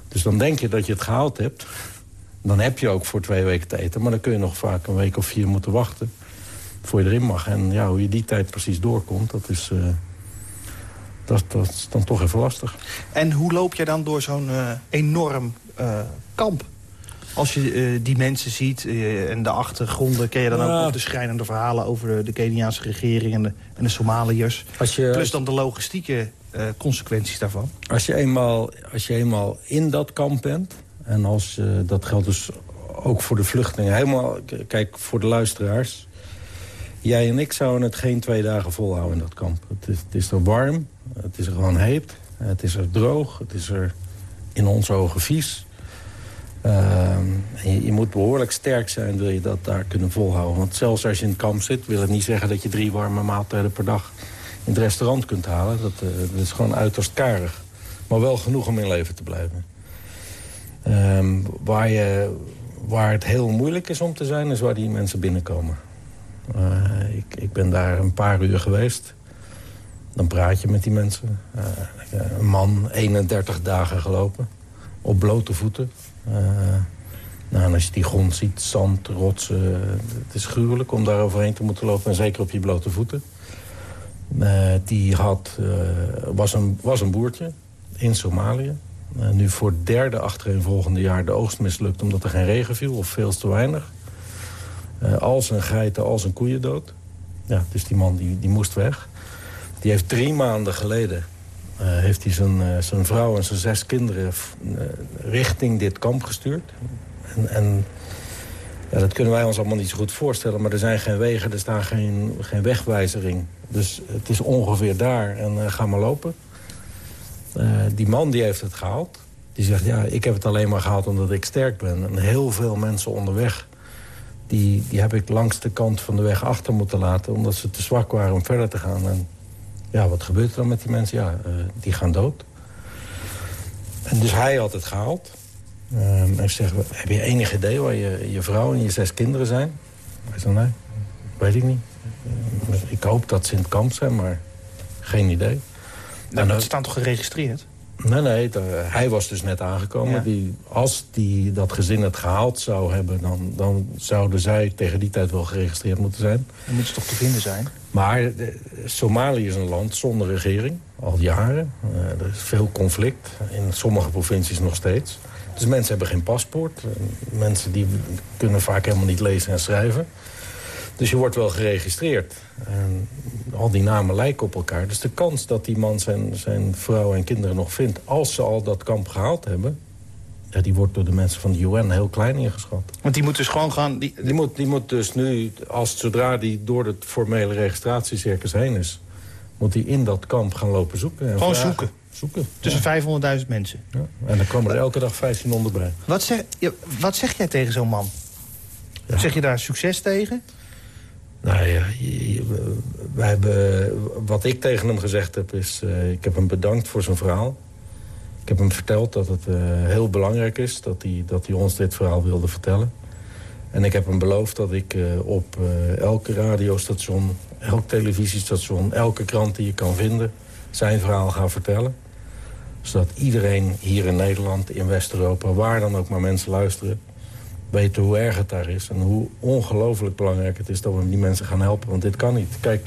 Dus dan denk je dat je het gehaald hebt. Dan heb je ook voor twee weken te eten. Maar dan kun je nog vaak een week of vier moeten wachten. Voor je erin mag. En ja, hoe je die tijd precies doorkomt, dat is... Uh, dat, dat, is dan toch even lastig. En hoe loop je dan door zo'n uh, enorm uh, kamp? Als je uh, die mensen ziet uh, en de achtergronden... ken je dan ja. ook de schrijnende verhalen over de, Keniaanse regering en de, en de Somaliërs. Je, Plus dan de logistieke uh, consequenties daarvan. Als je, eenmaal, als je eenmaal in dat kamp bent... en als, dat geldt dus ook voor de vluchtelingen... helemaal, kijk, voor de luisteraars... jij en ik zouden het geen twee dagen volhouden in dat kamp. Het is, het is er warm, het is er gewoon heet, het is er droog... het is er in onze ogen vies... Uh, je, je, moet behoorlijk sterk zijn, wil je dat daar kunnen volhouden. Want zelfs als je in het kamp zit, wil het niet zeggen... dat je drie warme maaltijden per dag in het restaurant kunt halen. Dat, dat is gewoon uiterst karig. Maar wel genoeg om in leven te blijven. Um, waar, waar het heel moeilijk is om te zijn, is waar die mensen binnenkomen. Uh, ik, ik ben daar een paar uur geweest. Dan praat je met die mensen. Uh, een man, 31 dagen gelopen. Op blote voeten. Uh, nou, als je die grond ziet, zand, rotsen... het is gruwelijk om daar overheen te moeten lopen. En zeker op je blote voeten. Uh, die had, uh, was, een, was een boertje in Somalië. nu voor het derde achtereenvolgende jaar de oogst mislukt... omdat er geen regen viel of veel te weinig. al zijn geiten, al zijn koeien dood. Ja, dus die man die, die moest weg. Die heeft drie maanden geleden heeft hij zijn, uh, zijn vrouw en zijn zes kinderen uh, richting dit kamp gestuurd. En, en ja, dat kunnen wij ons allemaal niet zo goed voorstellen. Maar er zijn geen wegen, er staat geen, geen wegwijzering. Dus het is ongeveer daar en ga maar lopen. die man die heeft het gehaald. Die zegt, ja, ik heb het alleen maar gehaald omdat ik sterk ben. En heel veel mensen onderweg... Die, die heb ik langs de kant van de weg achter moeten laten... omdat ze te zwak waren om verder te gaan. En ja, wat gebeurt er dan met die mensen? Ja, uh, die gaan dood. En dus hij had het gehaald. Um, en zegt, heb je enig idee waar je, je vrouw en je zes kinderen zijn? Hij zei, nee, weet ik niet. Ik hoop dat ze in het kamp zijn, maar geen idee. Nou, dat staan toch geregistreerd? Nee, nee, hij was dus net aangekomen. Ja. Die, als die dat gezin het gehaald zou hebben... Dan, dan zouden zij tegen die tijd wel geregistreerd moeten zijn. Dan moeten ze toch te vinden zijn? Maar de, Somalië is een land zonder regering, al jaren. Uh, er is veel conflict, in sommige provincies nog steeds. Dus mensen hebben geen paspoort. Mensen die kunnen vaak helemaal niet lezen en schrijven. Dus je wordt wel geregistreerd. En al die namen lijken op elkaar. Dus de kans dat die man zijn, zijn vrouw en kinderen nog vindt... als ze al dat kamp gehaald hebben... ja, die wordt door de mensen van de UN heel klein ingeschat. Want die moet dus gewoon gaan... Die, die, moet, die moet dus nu, als, zodra die door het formele registratiecircus heen is... moet hij in dat kamp gaan lopen zoeken. En gewoon vragen. zoeken? Zoeken. Tussen 500.000 mensen. Ja. En dan komen er elke dag 1500 bij. Wat zeg, wat zeg jij tegen zo'n man? Ja. Zeg je daar succes tegen? Nou ja, wij hebben, wat ik tegen hem gezegd heb is... eh, ik heb hem bedankt voor zijn verhaal. Ik heb hem verteld dat het eh, heel belangrijk is... Dat hij, dat hij ons dit verhaal wilde vertellen. En ik heb hem beloofd dat ik eh, op elke radiostation... elk televisiestation, elke krant die je kan vinden... zijn verhaal ga vertellen. Zodat iedereen hier in Nederland, in West-Europa... waar dan ook maar mensen luisteren weten hoe erg het daar is... en hoe ongelooflijk belangrijk het is dat we die mensen gaan helpen. Want dit kan niet. Kijk,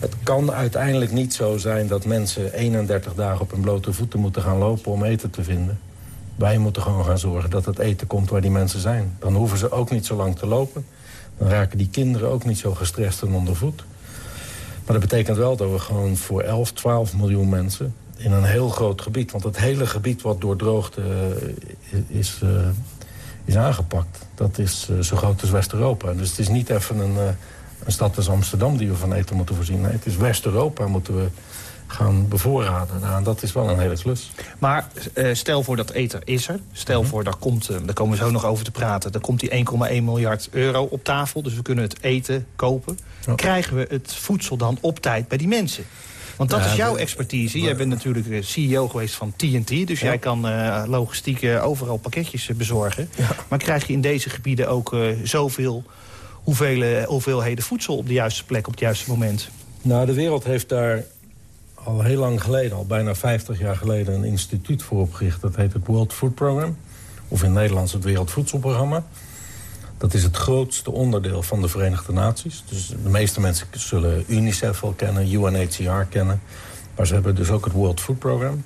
het kan uiteindelijk niet zo zijn dat mensen 31 dagen op hun blote voeten moeten gaan lopen om eten te vinden. Wij moeten gewoon gaan zorgen dat het eten komt waar die mensen zijn. Dan hoeven ze ook niet zo lang te lopen. Dan raken die kinderen ook niet zo gestrest en onder voet. Maar dat betekent wel dat we gewoon voor 11, 12 miljoen mensen... in een heel groot gebied, want het hele gebied wat door droogte eh, is, eh, is aangepakt... dat is eh, zo groot als West-Europa. Dus het is niet even een, eh, een stad als Amsterdam die we van eten moeten voorzien. Nee, het is West-Europa moeten we gaan bevoorraden. Nou, en dat is wel een hele klus. Maar eh, stel voor dat eten is er. Stel voor, daar, komt, daar komen we zo nog over te praten... dan komt die 1,1 miljard euro op tafel. Dus we kunnen het eten kopen. Krijgen we het voedsel dan op tijd bij die mensen? Want dat is jouw expertise. Jij bent natuurlijk eh, CEO geweest van TNT. Dus jij kan eh, logistiek overal pakketjes eh, bezorgen. Maar krijg je in deze gebieden ook zoveel hoeveel, hoeveelheden voedsel... op de juiste plek, op het juiste moment? Nou, de wereld heeft daar al heel lang geleden, al bijna 50 jaar geleden... een instituut voor opgericht. Dat heet het World Food Program. Of in het Nederlands het Wereldvoedselprogramma. Dat is het grootste onderdeel van de Verenigde Naties. Dus de meeste mensen zullen UNICEF wel kennen, UNHCR kennen. Maar ze hebben dus ook het World Food Program.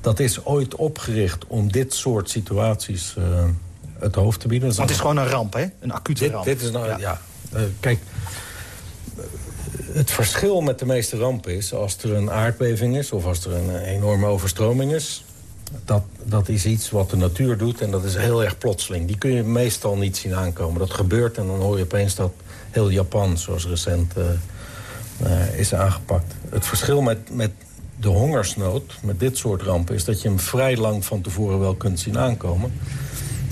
Dat is ooit opgericht om dit soort situaties eh, het hoofd te bieden. Want het is gewoon een ramp, hè? Een acute dit, ramp. dit is nou, Ja. ja. eh, kijk, het verschil met de meeste rampen is... als er een aardbeving is of als er een enorme overstroming is... Dat, dat is iets wat de natuur doet en dat is heel erg plotseling. Die kun je meestal niet zien aankomen. Dat gebeurt en dan hoor je opeens dat heel Japan, zoals recent eh, eh, is aangepakt. Het verschil met, met de hongersnood, met dit soort rampen... is dat je hem vrij lang van tevoren wel kunt zien aankomen.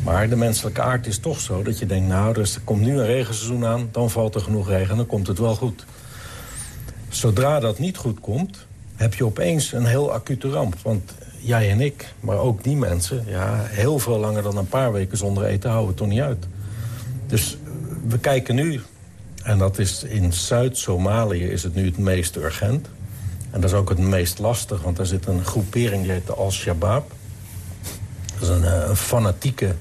Maar de menselijke aard is toch zo dat je denkt... nou, dus er komt nu een regenseizoen aan, dan valt er genoeg regen... en dan komt het wel goed. Zodra dat niet goed komt, heb je opeens een heel acute ramp. Want jij en ik, maar ook die mensen... Ja, heel veel langer dan een paar weken zonder eten houden toch niet uit. Dus we kijken nu, en dat is in Zuid-Somalië is het nu het meest urgent... en dat is ook het meest lastig, want daar zit een groepering... die heet de Al-Shabaab. Dat is een, eh, een fanatieke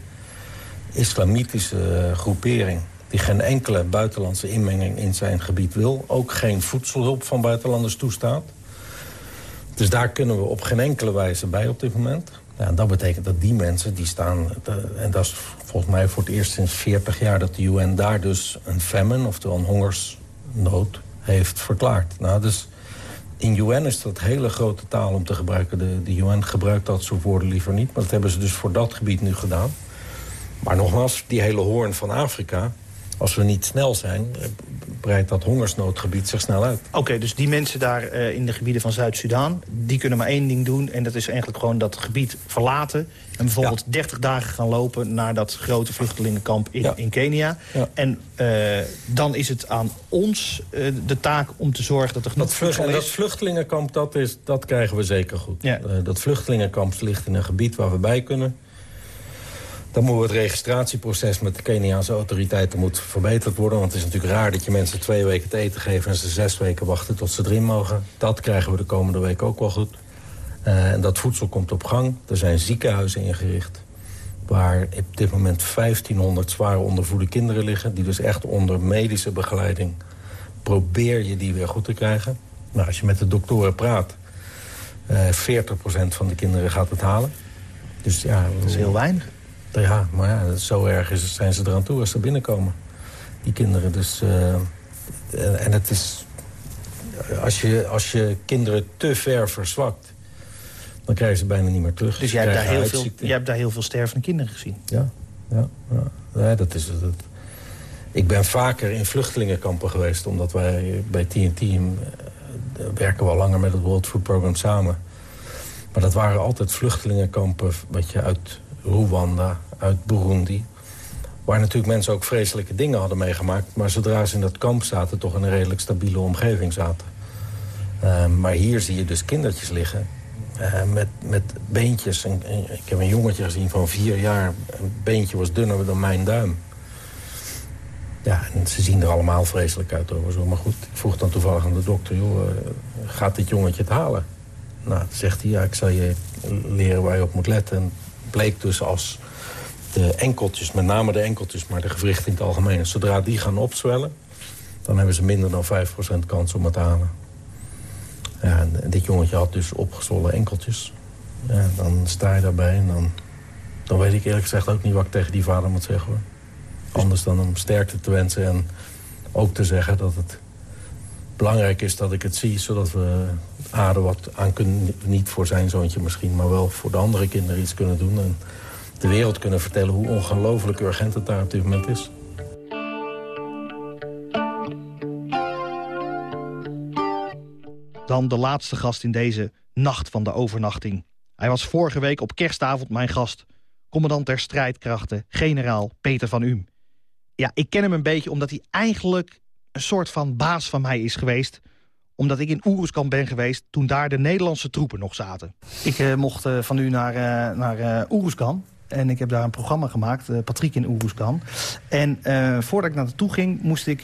islamitische eh, groepering... die geen enkele buitenlandse inmenging in zijn gebied wil. Ook geen voedselhulp van buitenlanders toestaat. Dus daar kunnen we op geen enkele wijze bij op dit moment. En dat betekent dat die mensen die staan... en dat is volgens mij voor het eerst sinds 40 jaar... dat de UN daar dus een famine, oftewel een hongersnood, heeft verklaard. Nou, dus in UN is dat hele grote taal om te gebruiken. De, de UN gebruikt dat soort woorden liever niet. Maar dat hebben ze dus voor dat gebied nu gedaan. Maar nogmaals, die hele hoorn van Afrika... als we niet snel zijn, breidt dat hongersnoodgebied zich snel uit. Oké, dus die mensen daar eh, in de gebieden van Zuid-Soedan... die kunnen maar één ding doen en dat is eigenlijk gewoon dat gebied verlaten... en bijvoorbeeld 30 dagen gaan lopen naar dat grote vluchtelingenkamp in, Ja. in Kenia. Ja. En eh, dan is het aan ons eh, de taak om te zorgen dat er genoeg Dat, en dat vluchtelingenkamp, dat, is, dat krijgen we zeker goed. Ja. Dat vluchtelingenkamp ligt in een gebied waar we bij kunnen. Dan moet het registratieproces met de Keniaanse autoriteiten moet verbeterd worden. Want het is natuurlijk raar dat je mensen twee weken te eten geeft... en ze zes weken wachten tot ze erin mogen. Dat krijgen we de komende week ook wel goed. Eh, en dat voedsel komt op gang. Er zijn ziekenhuizen ingericht waar op dit moment 1500 zwaar ondervoede kinderen liggen... die dus echt onder medische begeleiding probeer je die weer goed te krijgen. Nou, als je met de doktoren praat, eh 40% van de kinderen gaat het halen. Dus ja, Dat is heel weinig. Ja, maar ja, zo erg is, zijn ze eraan toe als ze binnenkomen. Die kinderen. Dus, eh, en, en het is... Als je, als je kinderen te ver verzwakt... dan krijgen ze bijna niet meer terug. Dus jij hebt, daar heel veel, jij hebt daar heel veel stervende kinderen gezien? Ja, ja, ja. dat is het. Ik ben vaker in vluchtelingenkampen geweest... omdat wij bij TNT uh, werken we al langer met het World Food Program samen. Maar dat waren altijd vluchtelingenkampen wat je, uit Rwanda, uit Burundi... waar natuurlijk mensen ook vreselijke dingen hadden meegemaakt... maar zodra ze in dat kamp zaten, toch in een redelijk stabiele omgeving zaten. Uh, maar hier zie je dus kindertjes liggen uh, met, met beentjes. En, ik heb een jongetje gezien van vier jaar. Een beentje was dunner dan mijn duim. Ja, en ze zien er allemaal vreselijk uit over Maar goed, ik vroeg dan toevallig aan de dokter... joh, uh, gaat dit jongetje het halen? Nou, zegt hij, ja, ik zal je leren waar je op moet letten. En bleek dus als de enkeltjes, met name de enkeltjes... maar de gewrichten in het algemeen, zodra die gaan opzwellen... dan hebben ze minder dan 5% kans om het te halen. Ja, en dit jongetje had dus opgezwollen enkeltjes. Ja, dan sta je daarbij en dan, dan weet ik eerlijk gezegd ook niet wat ik tegen die vader moet zeggen. Hoor. Anders dan om sterkte te wensen en ook te zeggen dat het belangrijk is dat ik het zie... zodat we aarde wat aan kunnen, niet voor zijn zoontje misschien... maar wel voor de andere kinderen iets kunnen doen... en de wereld kunnen vertellen hoe ongelooflijk urgent het daar op dit moment is. Dan de laatste gast in deze nacht van de overnachting. Hij was vorige week op kerstavond mijn gast. Commandant der strijdkrachten, generaal Peter van Um. Ja, ik ken hem een beetje omdat hij eigenlijk een soort van baas van mij is geweest omdat ik in Oeruzkan ben geweest toen daar de Nederlandse troepen nog zaten. Ik uh, mocht uh, van u naar, uh, naar uh, En ik heb daar een programma gemaakt, Patrick in Oeruzkan. En voordat ik naar naartoe ging, moest ik,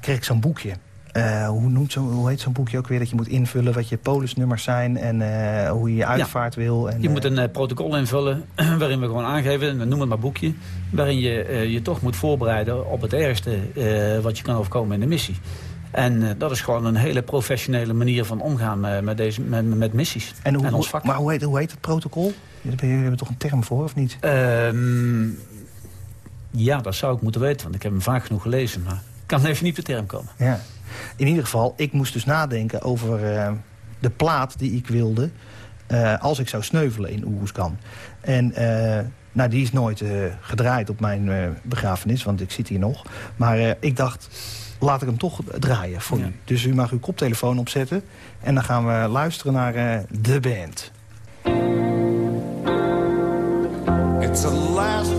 kreeg ik zo'n boekje. Uh, hoe, noemt zo, hoe heet zo'n boekje ook weer? Dat je moet invullen wat je polisnummers zijn en uh, hoe je je uitvaart wil. En, je moet een uh, protocol invullen waarin we gewoon aangeven, noem het maar boekje... waarin je je toch moet voorbereiden op het ergste wat je kan overkomen in de missie. En dat is gewoon een hele professionele manier van omgaan met, deze, met, met missies en, hoe, ons vak. Maar hoe heet, hoe heet het protocol? Jullie hebben toch een term voor, of niet? Ehm, ja, dat zou ik moeten weten, want ik heb hem vaak genoeg gelezen. Maar ik kan even niet op de term komen. Ja. In ieder geval, ik moest dus nadenken over uh, de plaat die ik wilde... Uh, als ik zou sneuvelen in Oeruzkan. En nou, die is nooit gedraaid op mijn begrafenis, want ik zit hier nog. Maar ik dacht, laat ik hem toch draaien voor ja. u. Dus u mag uw koptelefoon opzetten. En dan gaan we luisteren naar de band. It's a last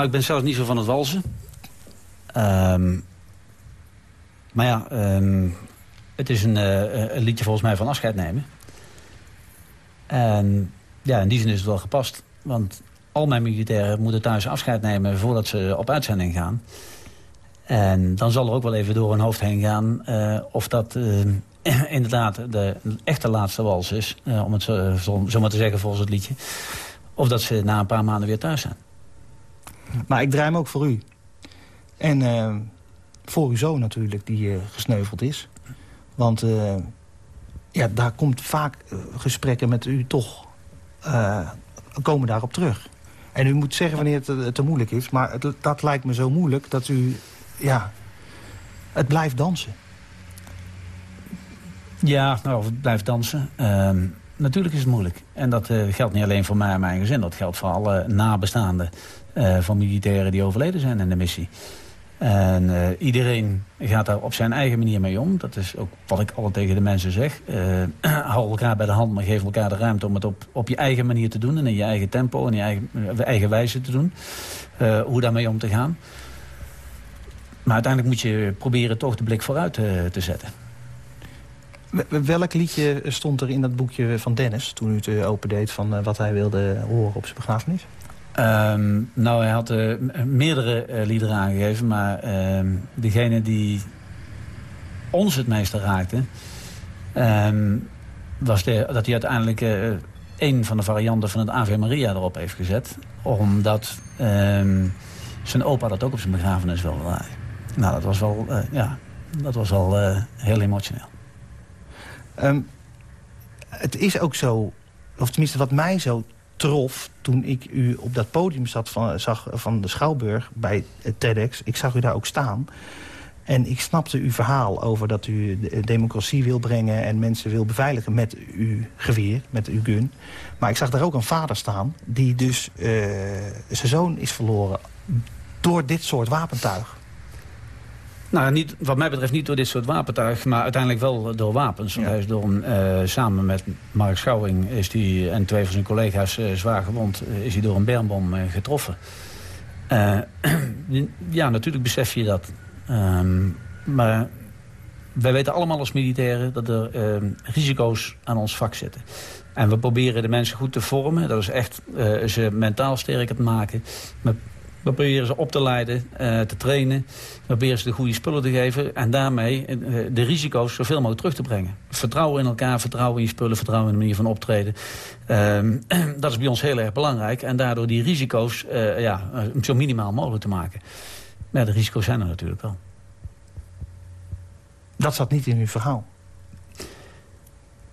nou, ik ben zelfs niet zo van het walsen. Ehm, maar ja, ehm, het is een, uh, een, liedje volgens mij van afscheid nemen. En ja, in die zin is het wel gepast. Want al mijn militairen moeten thuis afscheid nemen voordat ze op uitzending gaan. En dan zal er ook wel even door hun hoofd heen gaan uh, of dat uh, inderdaad de echte laatste wals is. Om het zo, maar te zeggen volgens het liedje. Of dat ze na een paar maanden weer thuis zijn. Maar ik draai hem ook voor u. En uh, voor uw zoon natuurlijk, die uh, gesneuveld is. Want uh, ja, daar komt vaak eh, gesprekken met u toch... Komen daarop terug. En u moet zeggen wanneer het te, moeilijk is. Maar dat lijkt me zo moeilijk dat u... Ja, het blijft dansen. Ja, nou, het blijft dansen. Ehm, natuurlijk is het moeilijk. En dat uh, geldt niet alleen voor mij en mijn gezin. Dat geldt voor alle nabestaanden uh, van militairen die overleden zijn in de missie. En uh, iedereen gaat daar op zijn eigen manier mee om. Dat is ook wat ik altijd tegen de mensen zeg. hou elkaar bij de hand, maar geef elkaar de ruimte om het op, op je eigen manier te doen. En in je eigen tempo en je eigen, eigen wijze te doen. hoe daarmee om te gaan. Maar uiteindelijk moet je proberen toch de blik vooruit te zetten. Welk liedje stond er in dat boekje van Dennis... toen u het eh, opendeed van eh, wat hij wilde horen op zijn begrafenis? Um, nou, hij had uh, meerdere uh, liederen aangegeven... maar uh, degene die ons het meeste raakte... Ehm, was de, dat hij uiteindelijk een van de varianten van het Ave Maria erop heeft gezet. Omdat ehm, zijn opa dat ook op zijn begrafenis wilde draaien. Nou, dat was wel, ja, dat was wel heel emotioneel. Um, het is ook zo, of tenminste wat mij zo trof... toen ik u op dat podium zat van, zag van de Schouwburg bij TEDx. Ik zag u daar ook staan. En ik snapte uw verhaal over dat u de democratie wil brengen... en mensen wil beveiligen met uw geweer, met uw gun. Maar ik zag daar ook een vader staan... die dus zijn zoon is verloren door dit soort wapentuig. Nou, niet, wat mij betreft niet door dit soort wapentuig, maar uiteindelijk wel door wapens. hij is door, uh, samen met Mark Schouwing is die, en twee van zijn collega's uh, zwaar gewond... Uh, is hij door een bermbom getroffen. ja, natuurlijk besef je dat. Um, maar wij weten allemaal als militairen dat er ehm, risico's aan ons vak zitten. En we proberen de mensen goed te vormen. Dat is echt ze mentaal sterker te maken. We proberen ze op te leiden, uh, te trainen. We proberen ze de goede spullen te geven. En daarmee uh, de risico's zoveel mogelijk terug te brengen. Vertrouwen in elkaar, vertrouwen in je spullen, vertrouwen in de manier van optreden. Uh, dat is bij ons heel erg belangrijk. En daardoor die risico's uh, ja, zo minimaal mogelijk te maken. Maar de risico's zijn er natuurlijk wel. Dat zat niet in uw verhaal.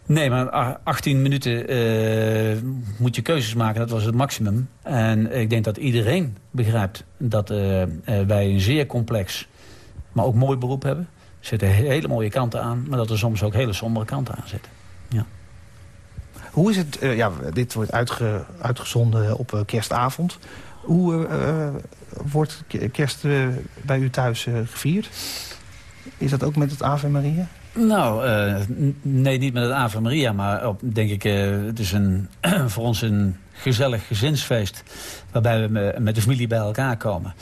Nee, maar 18 minuten uh, moet je keuzes maken. Dat was het maximum. En ik denk dat iedereen begrijpt dat uh, wij een zeer complex, maar ook mooi beroep hebben. Er zitten hele mooie kanten aan, maar dat er soms ook hele sombere kanten aan zitten. Ja. Hoe is het, ja, dit wordt uitge, uitgezonden op kerstavond. Hoe wordt kerst bij u thuis gevierd? Is dat ook met het Ave Maria? Nou, uh, nee, niet met het Ave Maria, maar op, denk ik, uh, het is een, voor ons een gezellig gezinsfeest... waarbij we met de familie bij elkaar komen.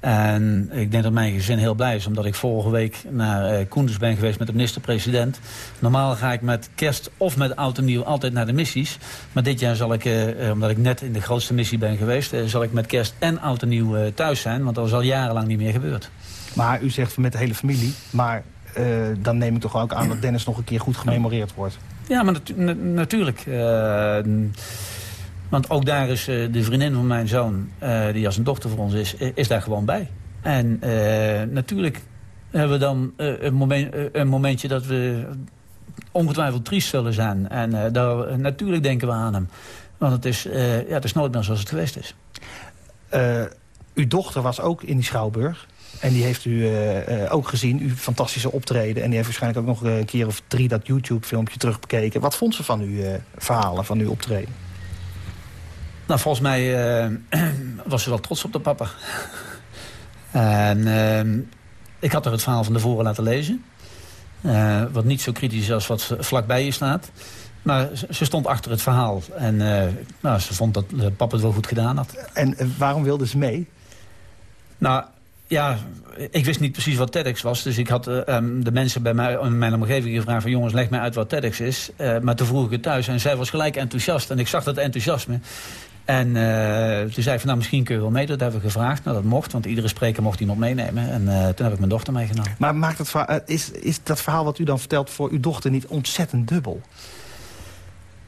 En ik denk dat mijn gezin heel blij is, omdat ik vorige week naar uh, Koenders ben geweest met de minister-president. Normaal ga ik met kerst of met oud en nieuw altijd naar de missies. Maar dit jaar zal ik, omdat ik net in de grootste missie ben geweest... Zal ik met kerst en oud en nieuw thuis zijn, want dat is al jarenlang niet meer gebeurd. Maar u zegt met de hele familie, maar uh, dan neem ik toch ook aan dat Dennis nog een keer goed gememoreerd wordt. Ja, maar natu natuurlijk. Uh, want ook daar is uh, de vriendin van mijn zoon, die als een dochter voor ons is, is daar gewoon bij. En natuurlijk hebben we dan een, moment, een momentje dat we ongetwijfeld triest zullen zijn. En daar, natuurlijk denken we aan hem. Want het is, ja, het is nooit meer zoals het geweest is. uw dochter was ook in die Schouwburg. En die heeft u uh, ook gezien, uw fantastische optreden. En die heeft waarschijnlijk ook nog een keer of drie dat YouTube-filmpje terugbekeken. Wat vond ze van uw uh, verhalen, van uw optreden? Nou, volgens mij was ze wel trots op de papa. en ehm, ik had er het verhaal van tevoren laten lezen. wat niet zo kritisch is als wat vlakbij je staat. Maar ze stond achter het verhaal. En nou, ze vond dat papa het wel goed gedaan had. En waarom wilde ze mee? Nou, ja, ik wist niet precies wat TEDx was. Dus ik had uh, um, de mensen bij mij in mijn omgeving gevraagd... van jongens, leg mij uit wat TEDx is. Uh, maar toen vroeg ik het thuis en zij was gelijk enthousiast. En ik zag dat enthousiasme. En uh, toen zei van, nou, misschien kun je wel mee. Dat hebben we gevraagd. Nou, dat mocht, want iedere spreker mocht iemand meenemen. En toen heb ik mijn dochter meegenomen. Maar maakt het, is, is dat verhaal wat u dan vertelt voor uw dochter niet ontzettend dubbel?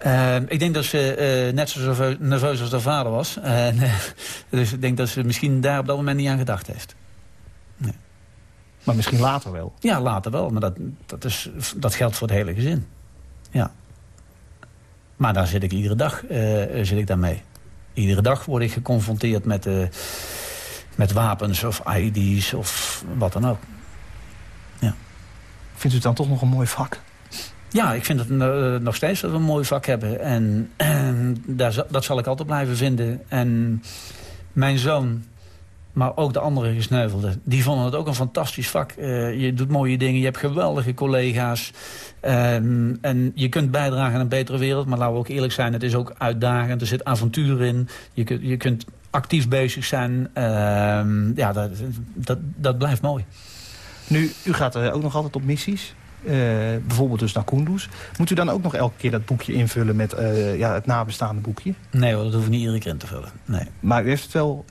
Uh, ik denk dat ze uh, net zo nerveus als haar vader was. Uh, dus ik denk dat ze misschien daar op dat moment niet aan gedacht heeft. Nee. Maar misschien later wel? Ja, later wel. Maar dat, dat, is, dat geldt voor het hele gezin. Ja. Maar daar zit ik iedere dag uh, zit ik daarmee. Iedere dag word ik geconfronteerd met, uh, met wapens of ID's of wat dan ook. Ja. Vindt u het dan toch nog een mooi vak? Ja, ik vind het uh, nog steeds dat we een mooi vak hebben. En, en daar, dat zal ik altijd blijven vinden. En mijn zoon, maar ook de andere gesneuvelden... die vonden het ook een fantastisch vak. Uh, je doet mooie dingen, je hebt geweldige collega's. Um, en je kunt bijdragen aan een betere wereld. Maar laten we ook eerlijk zijn, het is ook uitdagend. Er zit avontuur in. Je, kunt, je kunt actief bezig zijn. Uh, ja, dat, dat, dat blijft mooi. Nu, u gaat uh, ook nog altijd op missies. Uh, bijvoorbeeld dus naar Kunduz. Moet u dan ook nog elke keer dat boekje invullen met uh, ja, het nabestaande boekje? Nee hoor, dat hoef ik niet iedere keer in te vullen. Nee. Maar u heeft het wel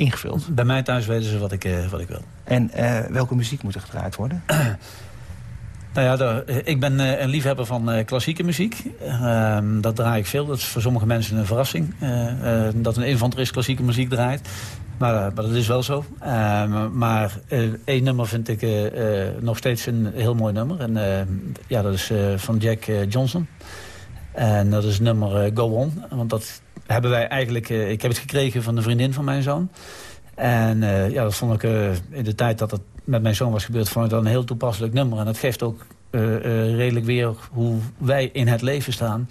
ingevuld? Bij mij thuis weten ze wat ik, uh, wat ik wil. En welke muziek moet er gedraaid worden? Nou ja, de, ik ben uh, een liefhebber van uh, klassieke muziek. Uh, dat draai ik veel. Dat is voor sommige mensen een verrassing. dat een infanterist klassieke muziek draait. Maar, maar dat is wel zo. Ehm, maar één nummer vind ik nog steeds een heel mooi nummer. En ja, dat is van Jack Johnson. En dat is nummer Go On. Want dat hebben wij eigenlijk... ik heb het gekregen van de vriendin van mijn zoon. En ja, dat vond ik in de tijd dat het met mijn zoon was gebeurd... vond ik dat een heel toepasselijk nummer. En dat geeft ook redelijk weer hoe wij in het leven staan.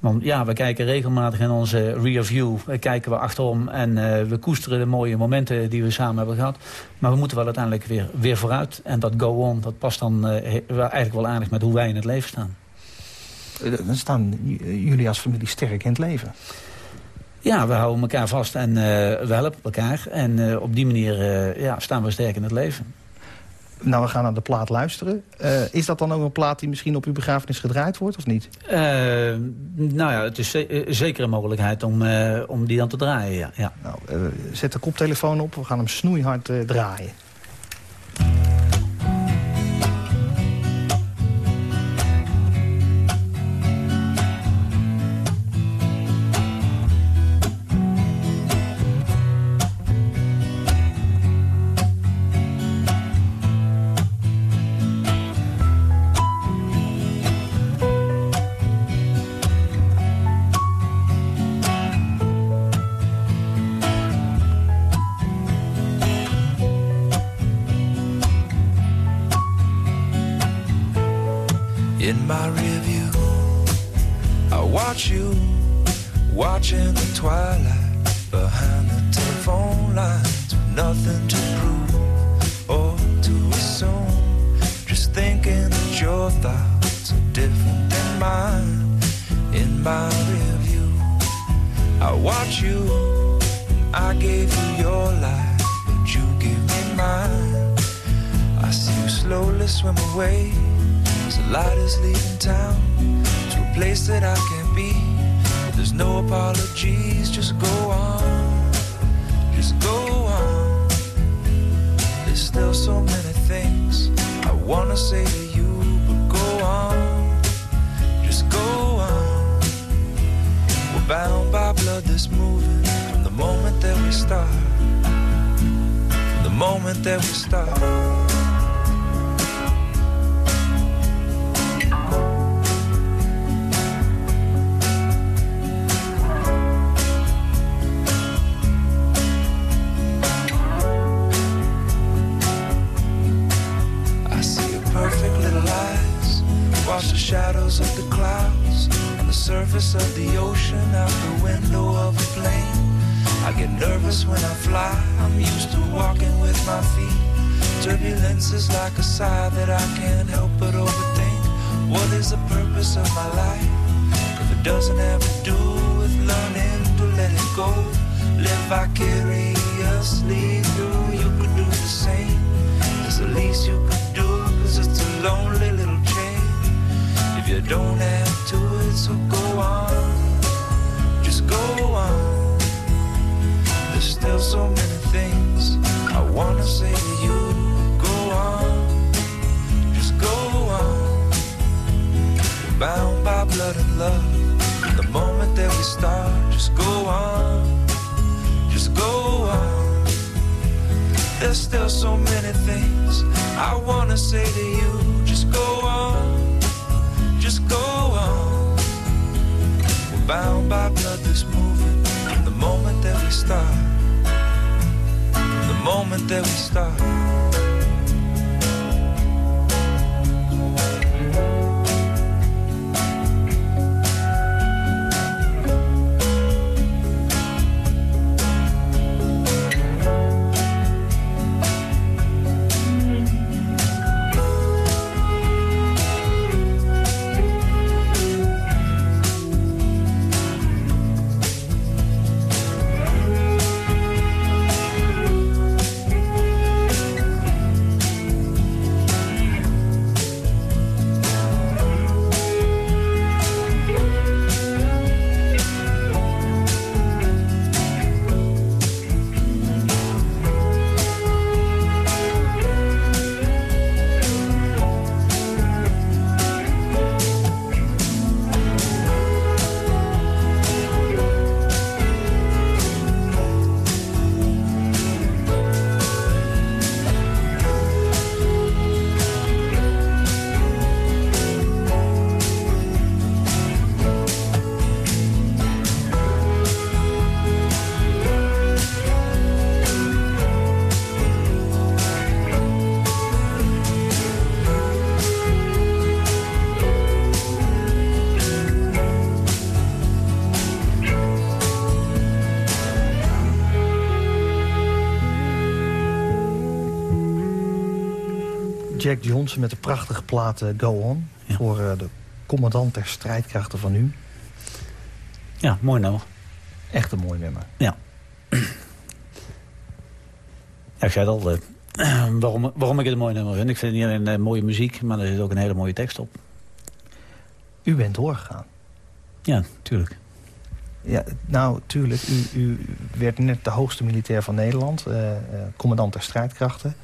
Want ja, we kijken regelmatig in onze rearview. We kijken we achterom en we koesteren de mooie momenten die we samen hebben gehad. Maar we moeten wel uiteindelijk weer, weer vooruit. En dat go on, dat past dan eigenlijk wel aardig met hoe wij in het leven staan. Dan staan jullie als familie sterk in het leven. Ja, we houden elkaar vast en we helpen elkaar. En op die manier ja, staan we sterk in het leven. Nou, we gaan naar de plaat luisteren. Is dat dan ook een plaat die misschien op uw begrafenis gedraaid wordt, of niet? Nou ja, het is ze zeker een mogelijkheid om, om die dan te draaien, ja. ja. Nou, zet de koptelefoon op, we gaan hem snoeihard draaien. Watch you watching the twilight behind the telephone lines with nothing to prove or to assume. Just thinking that your thoughts are different than mine in my review. I watch you, I gave you your life, but you give me mine. I see you slowly swim away as the light is leaving town to a place that I can there's no apologies, just go on, just go on. There's still so many things I wanna say to you, but go on, just go on. We're bound by blood that's moving from the moment that we start, from the moment that we start. Surface of the ocean out the window of a plane. I get nervous when I fly. I'm used to walking with my feet. Turbulence is like a sigh that I can't help but overthink. What is the purpose of my life if it doesn't have to do with learning to let it go? Live vicariously through. You could do the same. It's the least you could do, cause it's a lonely little if you don't have so go on. Just go on. There's still so many things I wanna say to you. Go on. Just go on. We're bound by blood and love. From the moment that we start, just go on. Just go on. There's still so many things I wanna say to you. Moment that we start. The moment that we start. Jack Johnson met de prachtige plaat eh, Go On. Voor eh, de commandant der strijdkrachten van u. Ja, mooi nummer. Echt een mooi nummer. Ja. ja ik zei het al, uh, waarom, waarom ik het een mooi nummer vind. Ik vind niet alleen mooie muziek, maar er zit ook een hele mooie tekst op. U bent doorgegaan. Ja, tuurlijk. Ja, nou, tuurlijk. U, u werd net de hoogste militair van Nederland. commandant der strijdkrachten.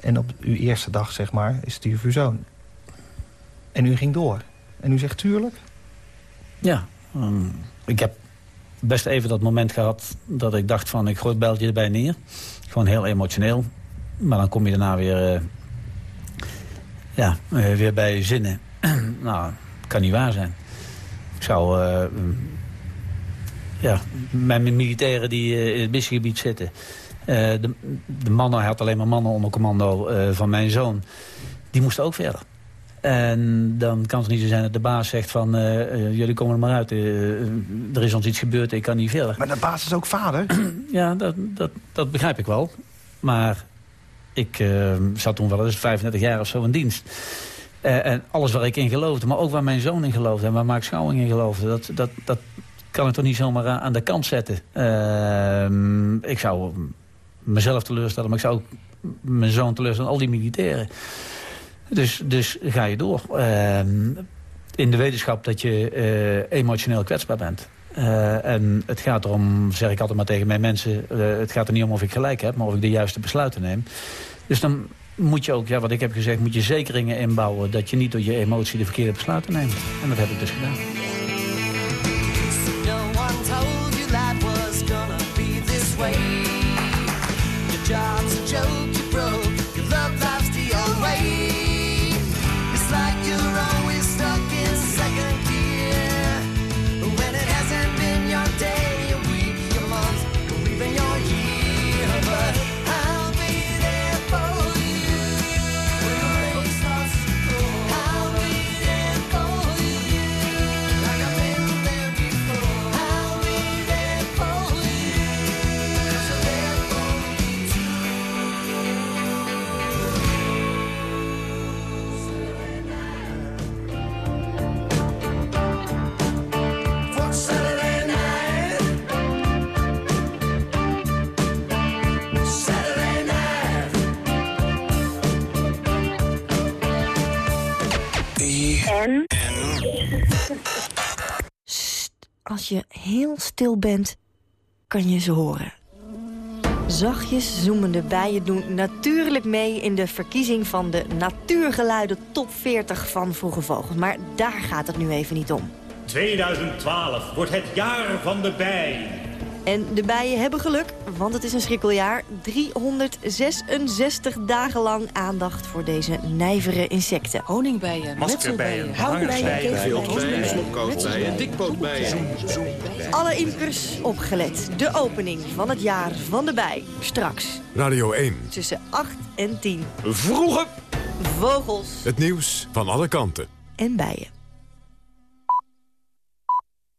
En op uw eerste dag, zeg maar, is het uw zoon. En u ging door. En u zegt tuurlijk? Ja, um, ik heb best even dat moment gehad dat ik dacht van... ik gooi het beltje erbij neer. Gewoon heel emotioneel. Maar dan kom je daarna weer, uh, ja, uh, weer bij zinnen. nou, kan niet waar zijn. Ik zou... Uh, ja, mijn militairen die in het misgebied zitten... Eh, de, de, mannen, hij had alleen maar mannen onder commando eh, van mijn zoon. Die moesten ook verder. En dan kan het niet zo zijn dat de baas zegt van... Uh, jullie komen er maar uit, er is ons iets gebeurd, ik kan niet verder. Maar de baas is ook vader? ja, dat, dat, dat begrijp ik wel. Maar ik zat toen wel eens 35 jaar of zo in dienst. en alles waar ik in geloofde, maar ook waar mijn zoon in geloofde... en waar Mark Schouwing in geloofde, dat, dat, dat kan ik toch niet zomaar aan de kant zetten. Ehm, ik zou mezelf teleurstellen, maar ik zou ook mijn zoon teleurstellen, al die militairen. Dus, dus ga je door. Ehm, in de wetenschap dat je uh, emotioneel kwetsbaar bent. Uh, en het gaat erom, zeg ik altijd maar tegen mijn mensen... Uh, het gaat er niet om of ik gelijk heb, maar of ik de juiste besluiten neem. Dus dan moet je ook, ja, wat ik heb gezegd, moet je zekeringen inbouwen... dat je niet door je emotie de verkeerde besluiten neemt. En dat heb ik dus gedaan. Als je heel stil bent, kan je ze horen. Zachtjes zoemende bijen doen natuurlijk mee in de verkiezing van de natuurgeluiden top 40 van Vroege Vogels. Maar daar gaat het nu even niet om. 2012 wordt het jaar van de bij. En de bijen hebben geluk, want het is een schrikkeljaar. 366 dagen lang aandacht voor deze nijvere insecten. Honingbijen, Maskerbijen, hangersbijen, veldbijen, slopkootbijen, dikpootbijen. Alle imkers opgelet. De opening van het jaar van de bij. Straks Radio 1. tussen 8 en 10. Vroege. Vogels Het nieuws van alle kanten. en bijen.